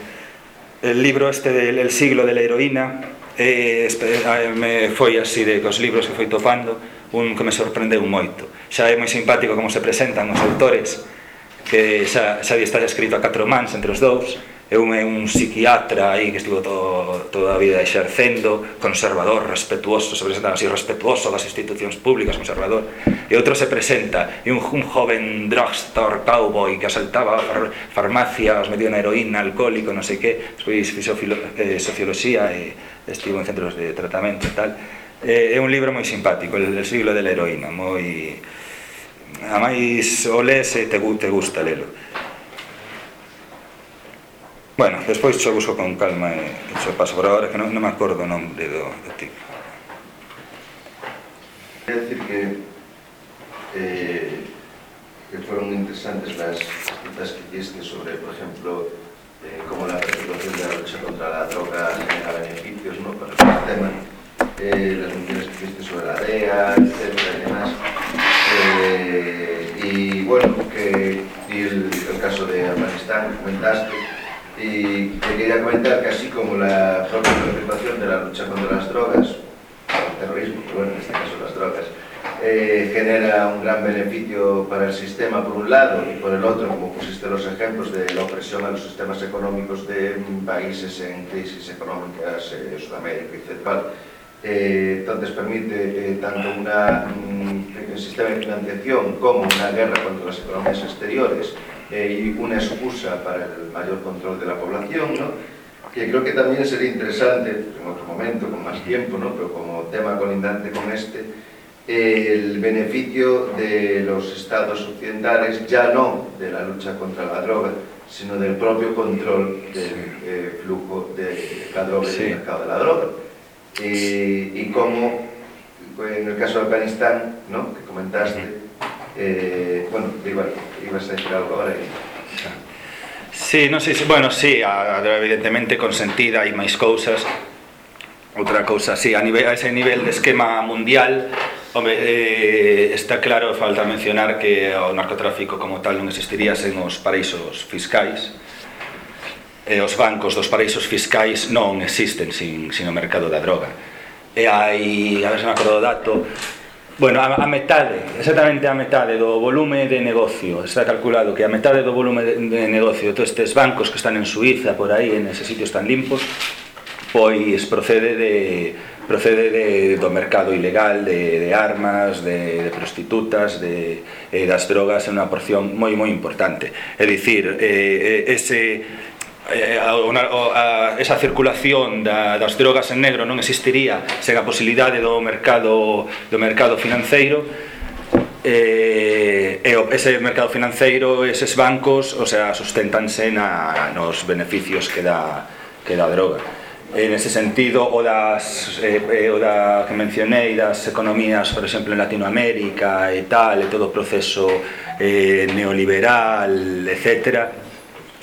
el libro este del el siglo de la heroína eh, eh ah, me foi así de cos libros que foi topando un que me sorprendeu moito. Xa é moi simpático como se presentan os autores, que xa, xa está escrito a catro mans entre os dous, é un, é un psiquiatra aí que estivo todo, toda a vida exercendo, conservador, respetuoso, se presenta así respetuoso das institucións públicas, conservador. E outro se presenta, e un, un joven drugstore cowboy que asaltaba far, farmacias, metía na heroína, alcohólico, non sei que, despois fixo filo, eh, socioloxía e estivo en centros de tratamento e tal. Eh, é un libro moi simpático, El, el siglo de la heroína, moi... Amais o lees e te, te gusta lelo. Bueno, despois xo busco con calma e xo paso por agora que non, non me acordo o nome do, do tipo. Quer decir que eh, que fueron interesantes las citas que hiciste sobre, por ejemplo, eh, cómo la persecución de la lucha contra la droga genera beneficios ¿no? para el sistema, eh, las menciones que hiciste sobre la DEA, etcétera y demás. Y bueno, que el caso de Afganistán comentaste, y quería comentar que así como la propia preocupación de la lucha contra las drogas, el terrorismo, pero bueno, en este caso las drogas, eh, genera un gran beneficio para el sistema por un lado y por el otro, como pusiste los ejemplos de la opresión a los sistemas económicos de países en crisis económicas, eh, Sudamérica, etc. Eh, entonces permite eh, tanto un, un sistema de financiación como una guerra contra las economías exteriores eh, y una excusa para el mayor control de la población, ¿no? que creo que también sería interesante, en otro momento, con más tiempo, ¿no? pero como tema colindante con este, el beneficio de los estados occidentales, ya no de la lucha contra la droga, sino del propio control del eh, flujo de la droga Sí. y del mercado de la droga. Y, y como en el caso de Afganistán, ¿no? que comentaste, Eh, bueno, igual, ibas a decir algo agora y... Sí, non sei se, bueno, sí, a, a, evidentemente consentida e máis cousas Outra cousa, sí, a, nivel, a ese nivel de esquema mundial Home, eh, está claro, falta mencionar que o narcotráfico como tal non existiría sen os paraísos fiscais. Eh, e os bancos dos paraísos fiscais non existen sin, sin o mercado da droga. E hai, a ver se me acordo do dato Bueno, a, a metade, exactamente a metade do volume de negocio, está calculado que a metade do volume de, de negocio de todos estes bancos que están en Suiza, por aí, en esos sitios tan limpos, pois procede de procede de, do mercado ilegal de, de armas, de, de prostitutas, de, eh, das drogas en unha porción moi moi importante. É dicir, eh, eh ese Eh, eh, a, a, a, esa circulación da, das drogas en negro non existiría sen a posibilidade do mercado do mercado financeiro. Eh, e, e ese mercado financeiro eses bancos o sea, sustentanse na, nos beneficios que dá, que dá droga. En ese sentido o das eh, o da que mencionei das economías, por exemplo, en Latinoamérica e tal, e todo o proceso eh, neoliberal, etcétera,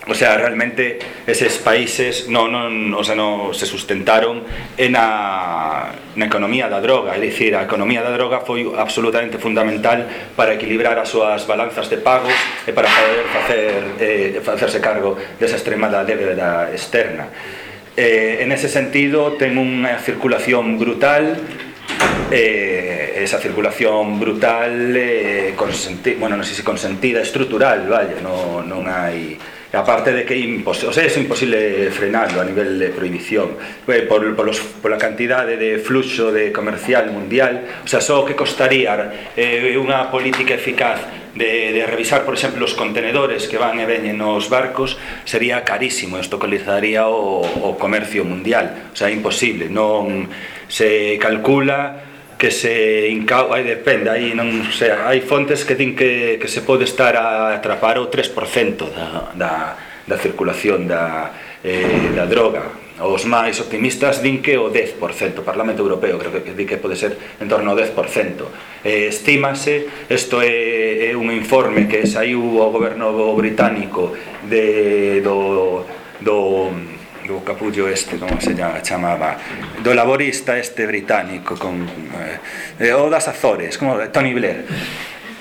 O sea, realmente eses países non, non, o sea, non se sustentaron na, na economía da droga. É dicir, a economía da droga foi absolutamente fundamental para equilibrar as súas balanzas de pagos E para poder facer, eh, facerse cargo desa extremada débeda externa. Eh, En ese sentido, ten unha circulación brutal eh, esa circulación brutal eh, consenti bueno, non sei se consentida estrutural, vale, non, non hai e aparte de que impos o sea, é imposible frenarlo a nivel de prohibición. Eh, por, por, los, por la cantidade de fluxo de comercial mundial o sea, só que costaría eh, unha política eficaz de, de revisar, por exemplo, os contenedores que van e veñen nos barcos sería carísimo, isto colizaría o, o comercio mundial, o sea, imposible, non se calcula que se incau... Aí depende, aí non sei, hai fontes que din que, que se pode estar a atrapar o 3% da, da, da circulación da, eh, da droga, Os máis optimistas din que o 10%, o Parlamento Europeo creo que di que pode ser en torno ao 10%. Eh, estímase, isto é, é un informe que saiu ao goberno británico de, do, do do capullo este, como se chamaba, do laborista este británico con eh, eh, o das Azores, como Tony Blair.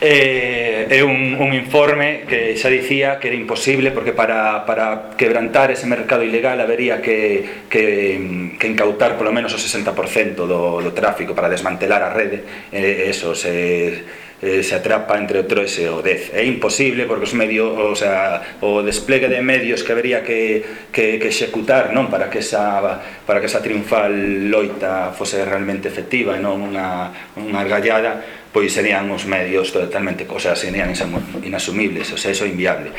Eh, é un, un informe que xa dicía que era imposible porque para, para quebrantar ese mercado ilegal habería que, que, que incautar polo menos o 60% do, do tráfico para desmantelar a rede eh, eso se eh, se atrapa entre o 3 e o 10. É imposible porque os medios, o, sea, o despliegue de medios que habería que, que, que executar non para que esa para que esa triunfal loita fose realmente efectiva e non unha, unha argallada, pois serían os medios totalmente, o sea, serían inasumibles, o sea, eso é inviable.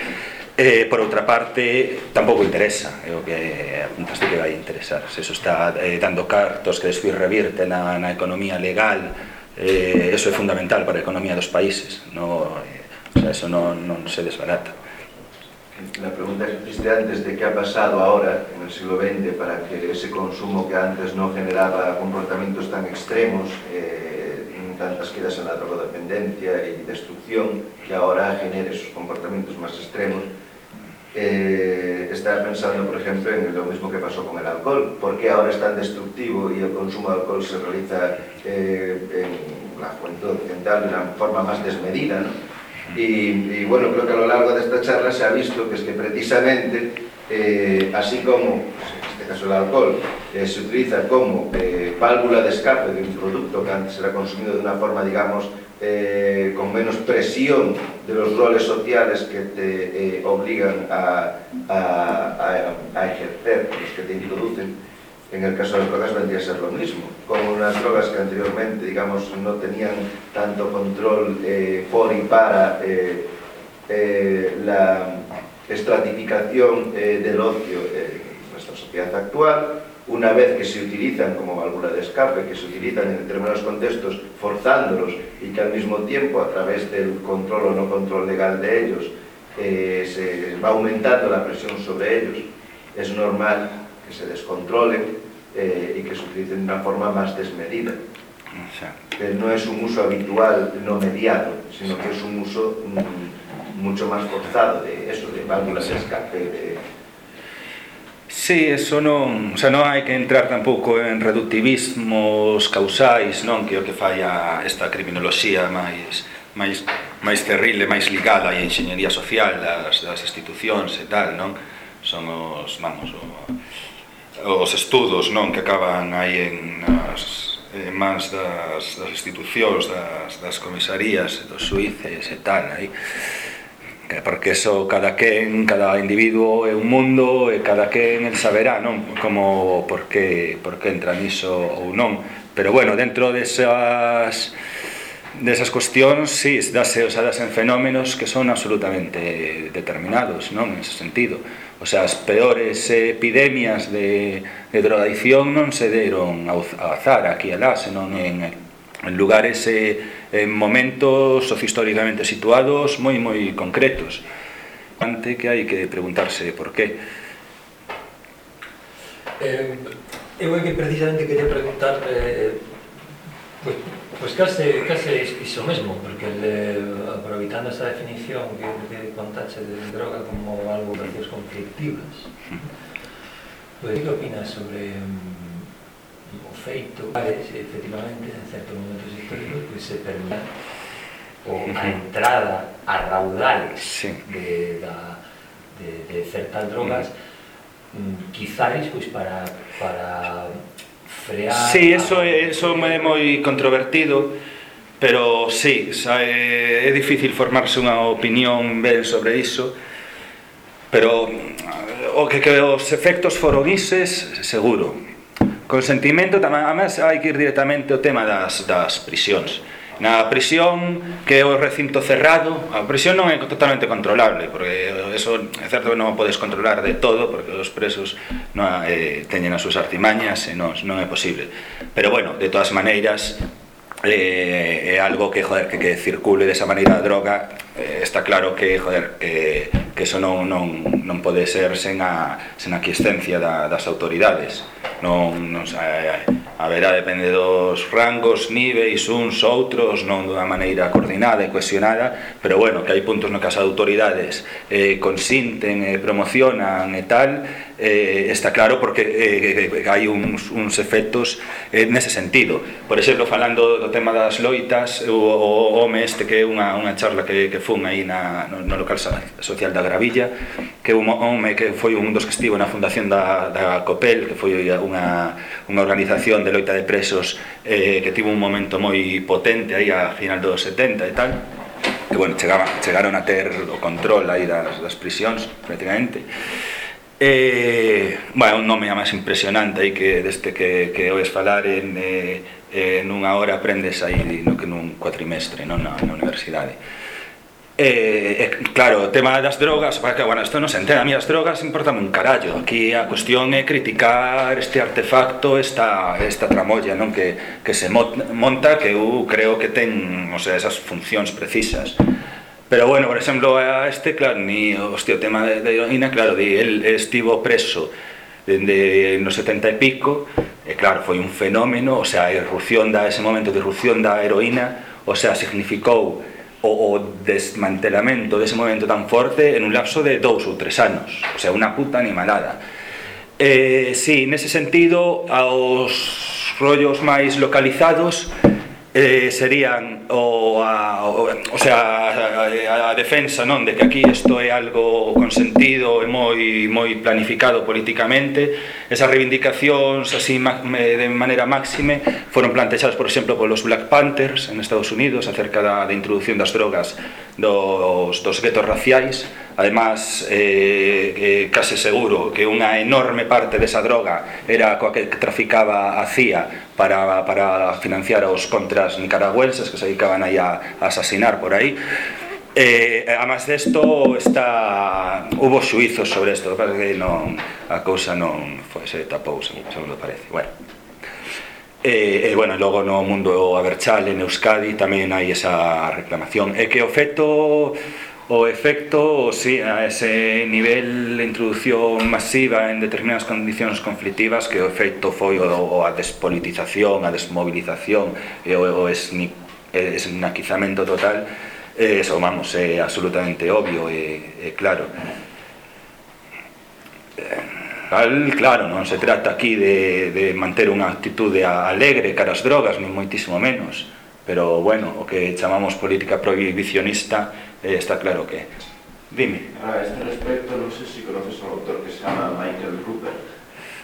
Eh, por outra parte, tampouco interesa é o que apuntaste que vai interesar. Se eso está eh, dando cartos que despois revirte na, na economía legal, eh, eso é fundamental para a economía dos países no, eh, o sea, eso non, non se desbarata. La pregunta que existe antes de que ha pasado ahora, en el siglo XX, para que ese consumo que antes no generaba comportamientos tan extremos, eh, tantas quedas en la drogodependencia y destrucción, que ahora genere esos comportamientos más extremos, eh, estaba pensando, por ejemplo, en lo mismo que pasó con el alcohol. ¿Por qué ahora es tan destructivo y el consumo de alcohol se realiza eh, en la juventud occidental de una forma más desmedida? ¿no? Y, y, bueno, creo que a lo largo de esta charla se ha visto que es que precisamente, eh, así como, en este caso el alcohol, eh, se utiliza como eh, válvula de escape de un producto que antes era consumido de una forma, digamos, eh, con menos presión de los roles sociales que te eh, obligan a, a, a, a ejercer, los que te introducen, en el caso de las drogas vendría a ser lo mismo. Como unas drogas que anteriormente, digamos, no tenían tanto control eh, por y para eh, eh, la estratificación eh, del ocio en nuestra sociedad actual, una vez que se utilizan como válvula de escape, que se utilizan en determinados contextos forzándolos y que al mismo tiempo a través del control o no control legal de ellos eh, se va aumentando la presión sobre ellos, es normal que se descontrolen eh, y que se utilicen de una forma más desmedida. No es un uso habitual, no mediado, sino que es un uso mm, mucho más forzado de eso, de válvulas de escape, de, Sí, eso non, o sea, non hai que entrar tampouco en reductivismos causais, non, que é o que fai a esta criminoloxía máis máis máis terrible, máis ligada á enxeñería social das, das institucións e tal, non? Son os, vamos, o, os estudos, non, que acaban aí en as en mans das, das institucións, das, das comisarías, dos suíces e tal, aí. Eh, porque eso cada quen, cada individuo é un mundo e cada quen el saberá, non? Como por que, por que entra niso ou non. Pero bueno, dentro desas desas cuestións, si, sí, dase, o sea, dasen fenómenos que son absolutamente determinados, non? En ese sentido. O sea, as peores epidemias de, de drogadicción non se deron ao azar aquí e lá, senón en lugares e, en momentos sociohistóricamente situados moi moi concretos. Ante que hai que preguntarse por qué. Eh, eu é que precisamente quería preguntar eh, pois, pois case, case iso mesmo? Porque le, aproveitando esa definición que, que contaxe de droga como algo de relacións conflictivas pues, que opinas sobre mm, o feito eh, efectivamente en certos momentos históricos que se permite o a entrada a raudales sí. de, da, de, de certas drogas mm. quizáis pois para, para frear Sí, eso, a... eso é moi controvertido pero sí, xa, é, é difícil formarse unha opinión ben sobre iso pero eh, o que, que os efectos foron ises, seguro Consentimento tamén, además, hai que ir directamente ao tema das, das prisións. Na prisión, que é o recinto cerrado, a prisión non é totalmente controlable, porque eso é certo que non podes controlar de todo, porque os presos non, eh, teñen as súas artimañas e non, non é posible. Pero bueno, de todas maneiras, eh, é algo que, joder, que, que circule desa maneira a droga, eh, está claro que, joder, que que eso non, non, non pode ser sen a, sen a quiescencia da, das autoridades. Non, non eh, haberá depende dos rangos, niveis, uns, outros non dunha maneira coordinada e cohesionada pero bueno, que hai puntos no que as autoridades eh, consinten, eh, promocionan e tal eh, está claro porque eh, hai uns, uns efectos eh, nese sentido. Por exemplo, falando do tema das loitas o, o home este que é unha, unha charla que, que fun aí na, no, no local social da Gravilla que é un home que foi un dos que estivo na fundación da, da COPEL que foi unha, unha organización de loita de presos eh, que tivo un momento moi potente aí a final dos 70 e tal que bueno, chegaba, chegaron a ter o control aí das, das prisións prácticamente Eh, bueno, un nome máis impresionante aí que deste que, que oes falar en, eh, eh, nunha hora aprendes aí no que nun cuatrimestre non na, na universidade. Eh, eh, claro, o tema das drogas, para que, bueno, isto non se entende, a mí as drogas importame un carallo. Aquí a cuestión é criticar este artefacto, esta, esta tramolla non que, que se monta, que eu creo que ten o sea, esas funcións precisas. Pero bueno, por exemplo, a este, claro, ni, hostia, o tema de, de heroína, claro, de, el estivo preso dende nos 70 e pico, e claro, foi un fenómeno, o sea, a irrupción da, ese momento de irrupción da heroína, o sea, significou o, o desmantelamento dese movimento tan forte en un lapso de dous ou tres anos. O sea, unha puta animalada. Eh, sí, nese sentido, aos rollos máis localizados, eh, serían o a, o, o sea, a, a defensa non de que aquí isto é algo consentido e moi moi planificado políticamente. Esas reivindicacións así de maneira máxime foron plantexadas por exemplo polos Black Panthers en Estados Unidos acerca da, da introducción das drogas dos, dos guetos raciais. Además eh, eh, case seguro que unha enorme parte desa droga era coa que traficaba a CIA para, para financiar aos contras nicaragüenses que se dedicaban aí a, a asasinar por aí Eh, además desto está hubo xuizos sobre isto, que non a cousa non foi se tapou, segundo parece. Bueno. E, eh, e bueno, logo no mundo Aberchal en Euskadi tamén hai esa reclamación. E que o feto o efecto si a ese nivel de introducción masiva en determinadas condicións conflitivas que o efecto foi o, a despolitización, a desmovilización e o, o esni, esnaquizamento total eh, eso vamos, é absolutamente obvio e, e claro. Al, claro, non se trata aquí de, de manter unha actitude alegre cara as drogas, nin moitísimo menos. Pero bueno, o que chamamos política prohibicionista eh, está claro que Dime. A este respecto, non sei se si conoces un autor que se chama Michael Rupert,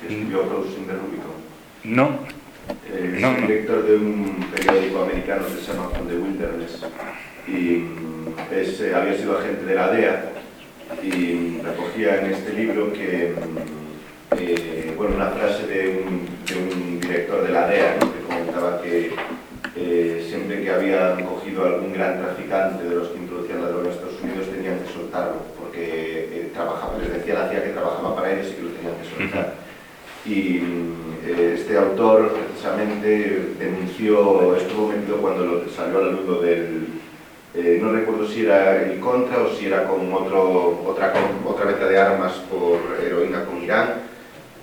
que escribió Crossing the Rubicon. No. Eh, es no, el director de un periódico americano que se llama From the Wilderness y es, eh, había sido agente de la DEA y recogía en este libro que eh, bueno, una frase de un, de un director de la DEA ¿no? que comentaba que eh, siempre que habían cogido algún gran traficante de los que introducían la droga en Estados Unidos tenían que soltarlo, porque eh, trabajaba, les decía la CIA que trabajaba para ellos y que lo tenían que soltar. Y eh, este autor precisamente denunció, estuvo metido cuando lo, salió a la luz del, no recuerdo si era el contra o si era con otro, otra, otra venta de armas por heroína con Irán,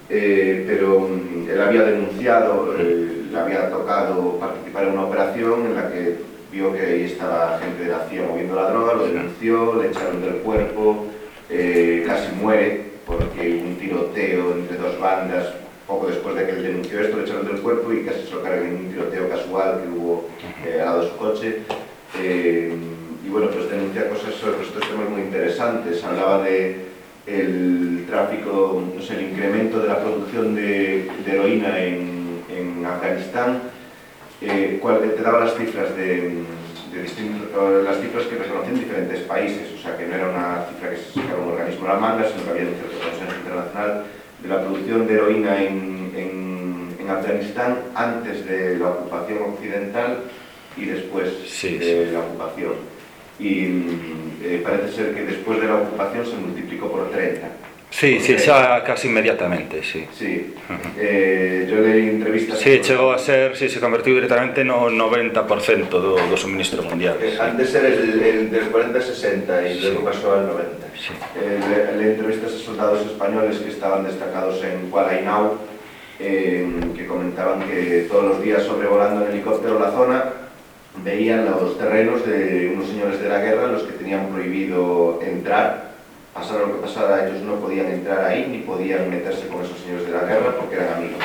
eh, pero um, él había denunciado, eh, le había tocado participar en una operación en la que vio que ahí estaba gente de la CIA moviendo la droga, lo denunció, le echaron del cuerpo, eh, casi muere porque un tiroteo entre dos bandas, poco después de que él denunció esto, le echaron del cuerpo y casi se lo cargan en un tiroteo casual que hubo eh, al lado de su coche. Eh, y bueno, pues denuncia cosas sobre estos temas muy interesantes. Hablaba de el tráfico, no sé, el incremento de la producción de, de heroína en, en Afganistán, eh, cuál, te daba las cifras de, de distintos, las cifras que reconocían diferentes países, o sea que no era una cifra que se sacaba un organismo a la manga, sino que había un cierto consenso internacional de la producción de heroína en, en, en Afganistán antes de la ocupación occidental y después sí, de la ocupación y eh, parece ser que después de la ocupación se multiplicó por 30. Sí, sí, xa casi inmediatamente, sí. Sí, eh, yo leí entrevistas... Sí, chegou a ser, sí, se convertiu directamente no 90% do, do suministro mundial. Eh, sí. Antes era el, el del 40-60 y sí. luego pasó al 90. Sí. Eh, le, le entrevistas a soldados españoles que estaban destacados en Guadainau, eh, que comentaban que todos los días sobrevolando en helicóptero la zona veían los terrenos de unos señores de la guerra, los que tenían prohibido entrar, Pasara lo que pasara, ellos no podían entrar ahí ni podían meterse con esos señores de la guerra porque eran amigos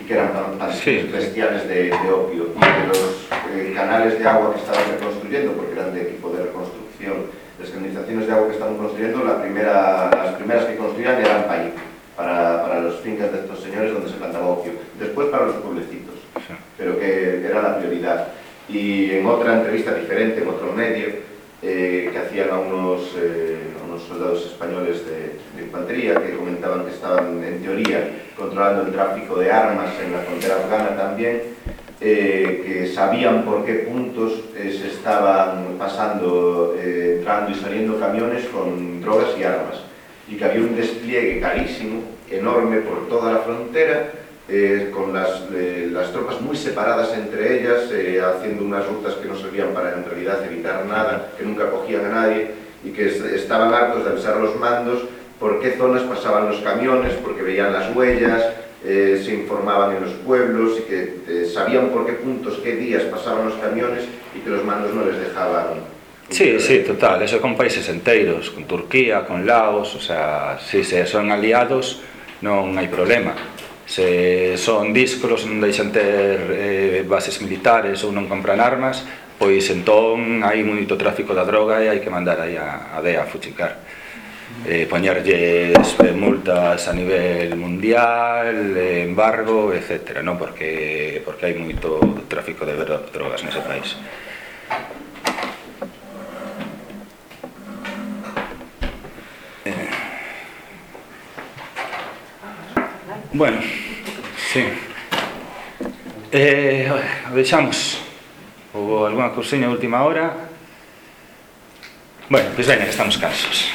y que eran sí. bestiales de, de, opio. Y que los eh, canales de agua que estaban reconstruyendo, porque eran de equipo de reconstrucción, las canalizaciones de agua que estaban construyendo, la primera, las primeras que construían eran país para, para los fincas de estos señores donde se plantaba opio. Después para los pueblecitos, pero que era la prioridad y en otra entrevista diferente, en otro medio, eh, que hacían a unos, eh, a unos soldados españoles de, de, infantería que comentaban que estaban, en teoría, controlando el tráfico de armas en la frontera afgana también, eh, que sabían por qué puntos eh, se estaban pasando, eh, entrando y saliendo camiones con drogas y armas, y que había un despliegue carísimo, enorme, por toda la frontera, eh, con las, eh, las, tropas muy separadas entre ellas, eh, haciendo unas rutas que no servían para en realidad evitar nada, que nunca cogían a nadie y que estaban hartos de avisar a los mandos por qué zonas pasaban los camiones, porque veían las huellas, eh, se informaban en los pueblos y que eh, sabían por qué puntos, qué días pasaban los camiones y que los mandos no les dejaban. Sí, sí, total, eso con países enteros, con Turquía, con Laos, o sea, si se son aliados non hai problema Se son díscolos non deixan ter eh, bases militares ou non compran armas, pois entón hai moito tráfico da droga e hai que mandar aí a, a DEA a fuchicar. Eh, poñerlles multas a nivel mundial, embargo, etc. Non? Porque, porque hai moito tráfico de drogas nese país. Bueno, sí. Eh, deixamos ou algunha cousinha de última hora. Bueno, pois pues que estamos cansos.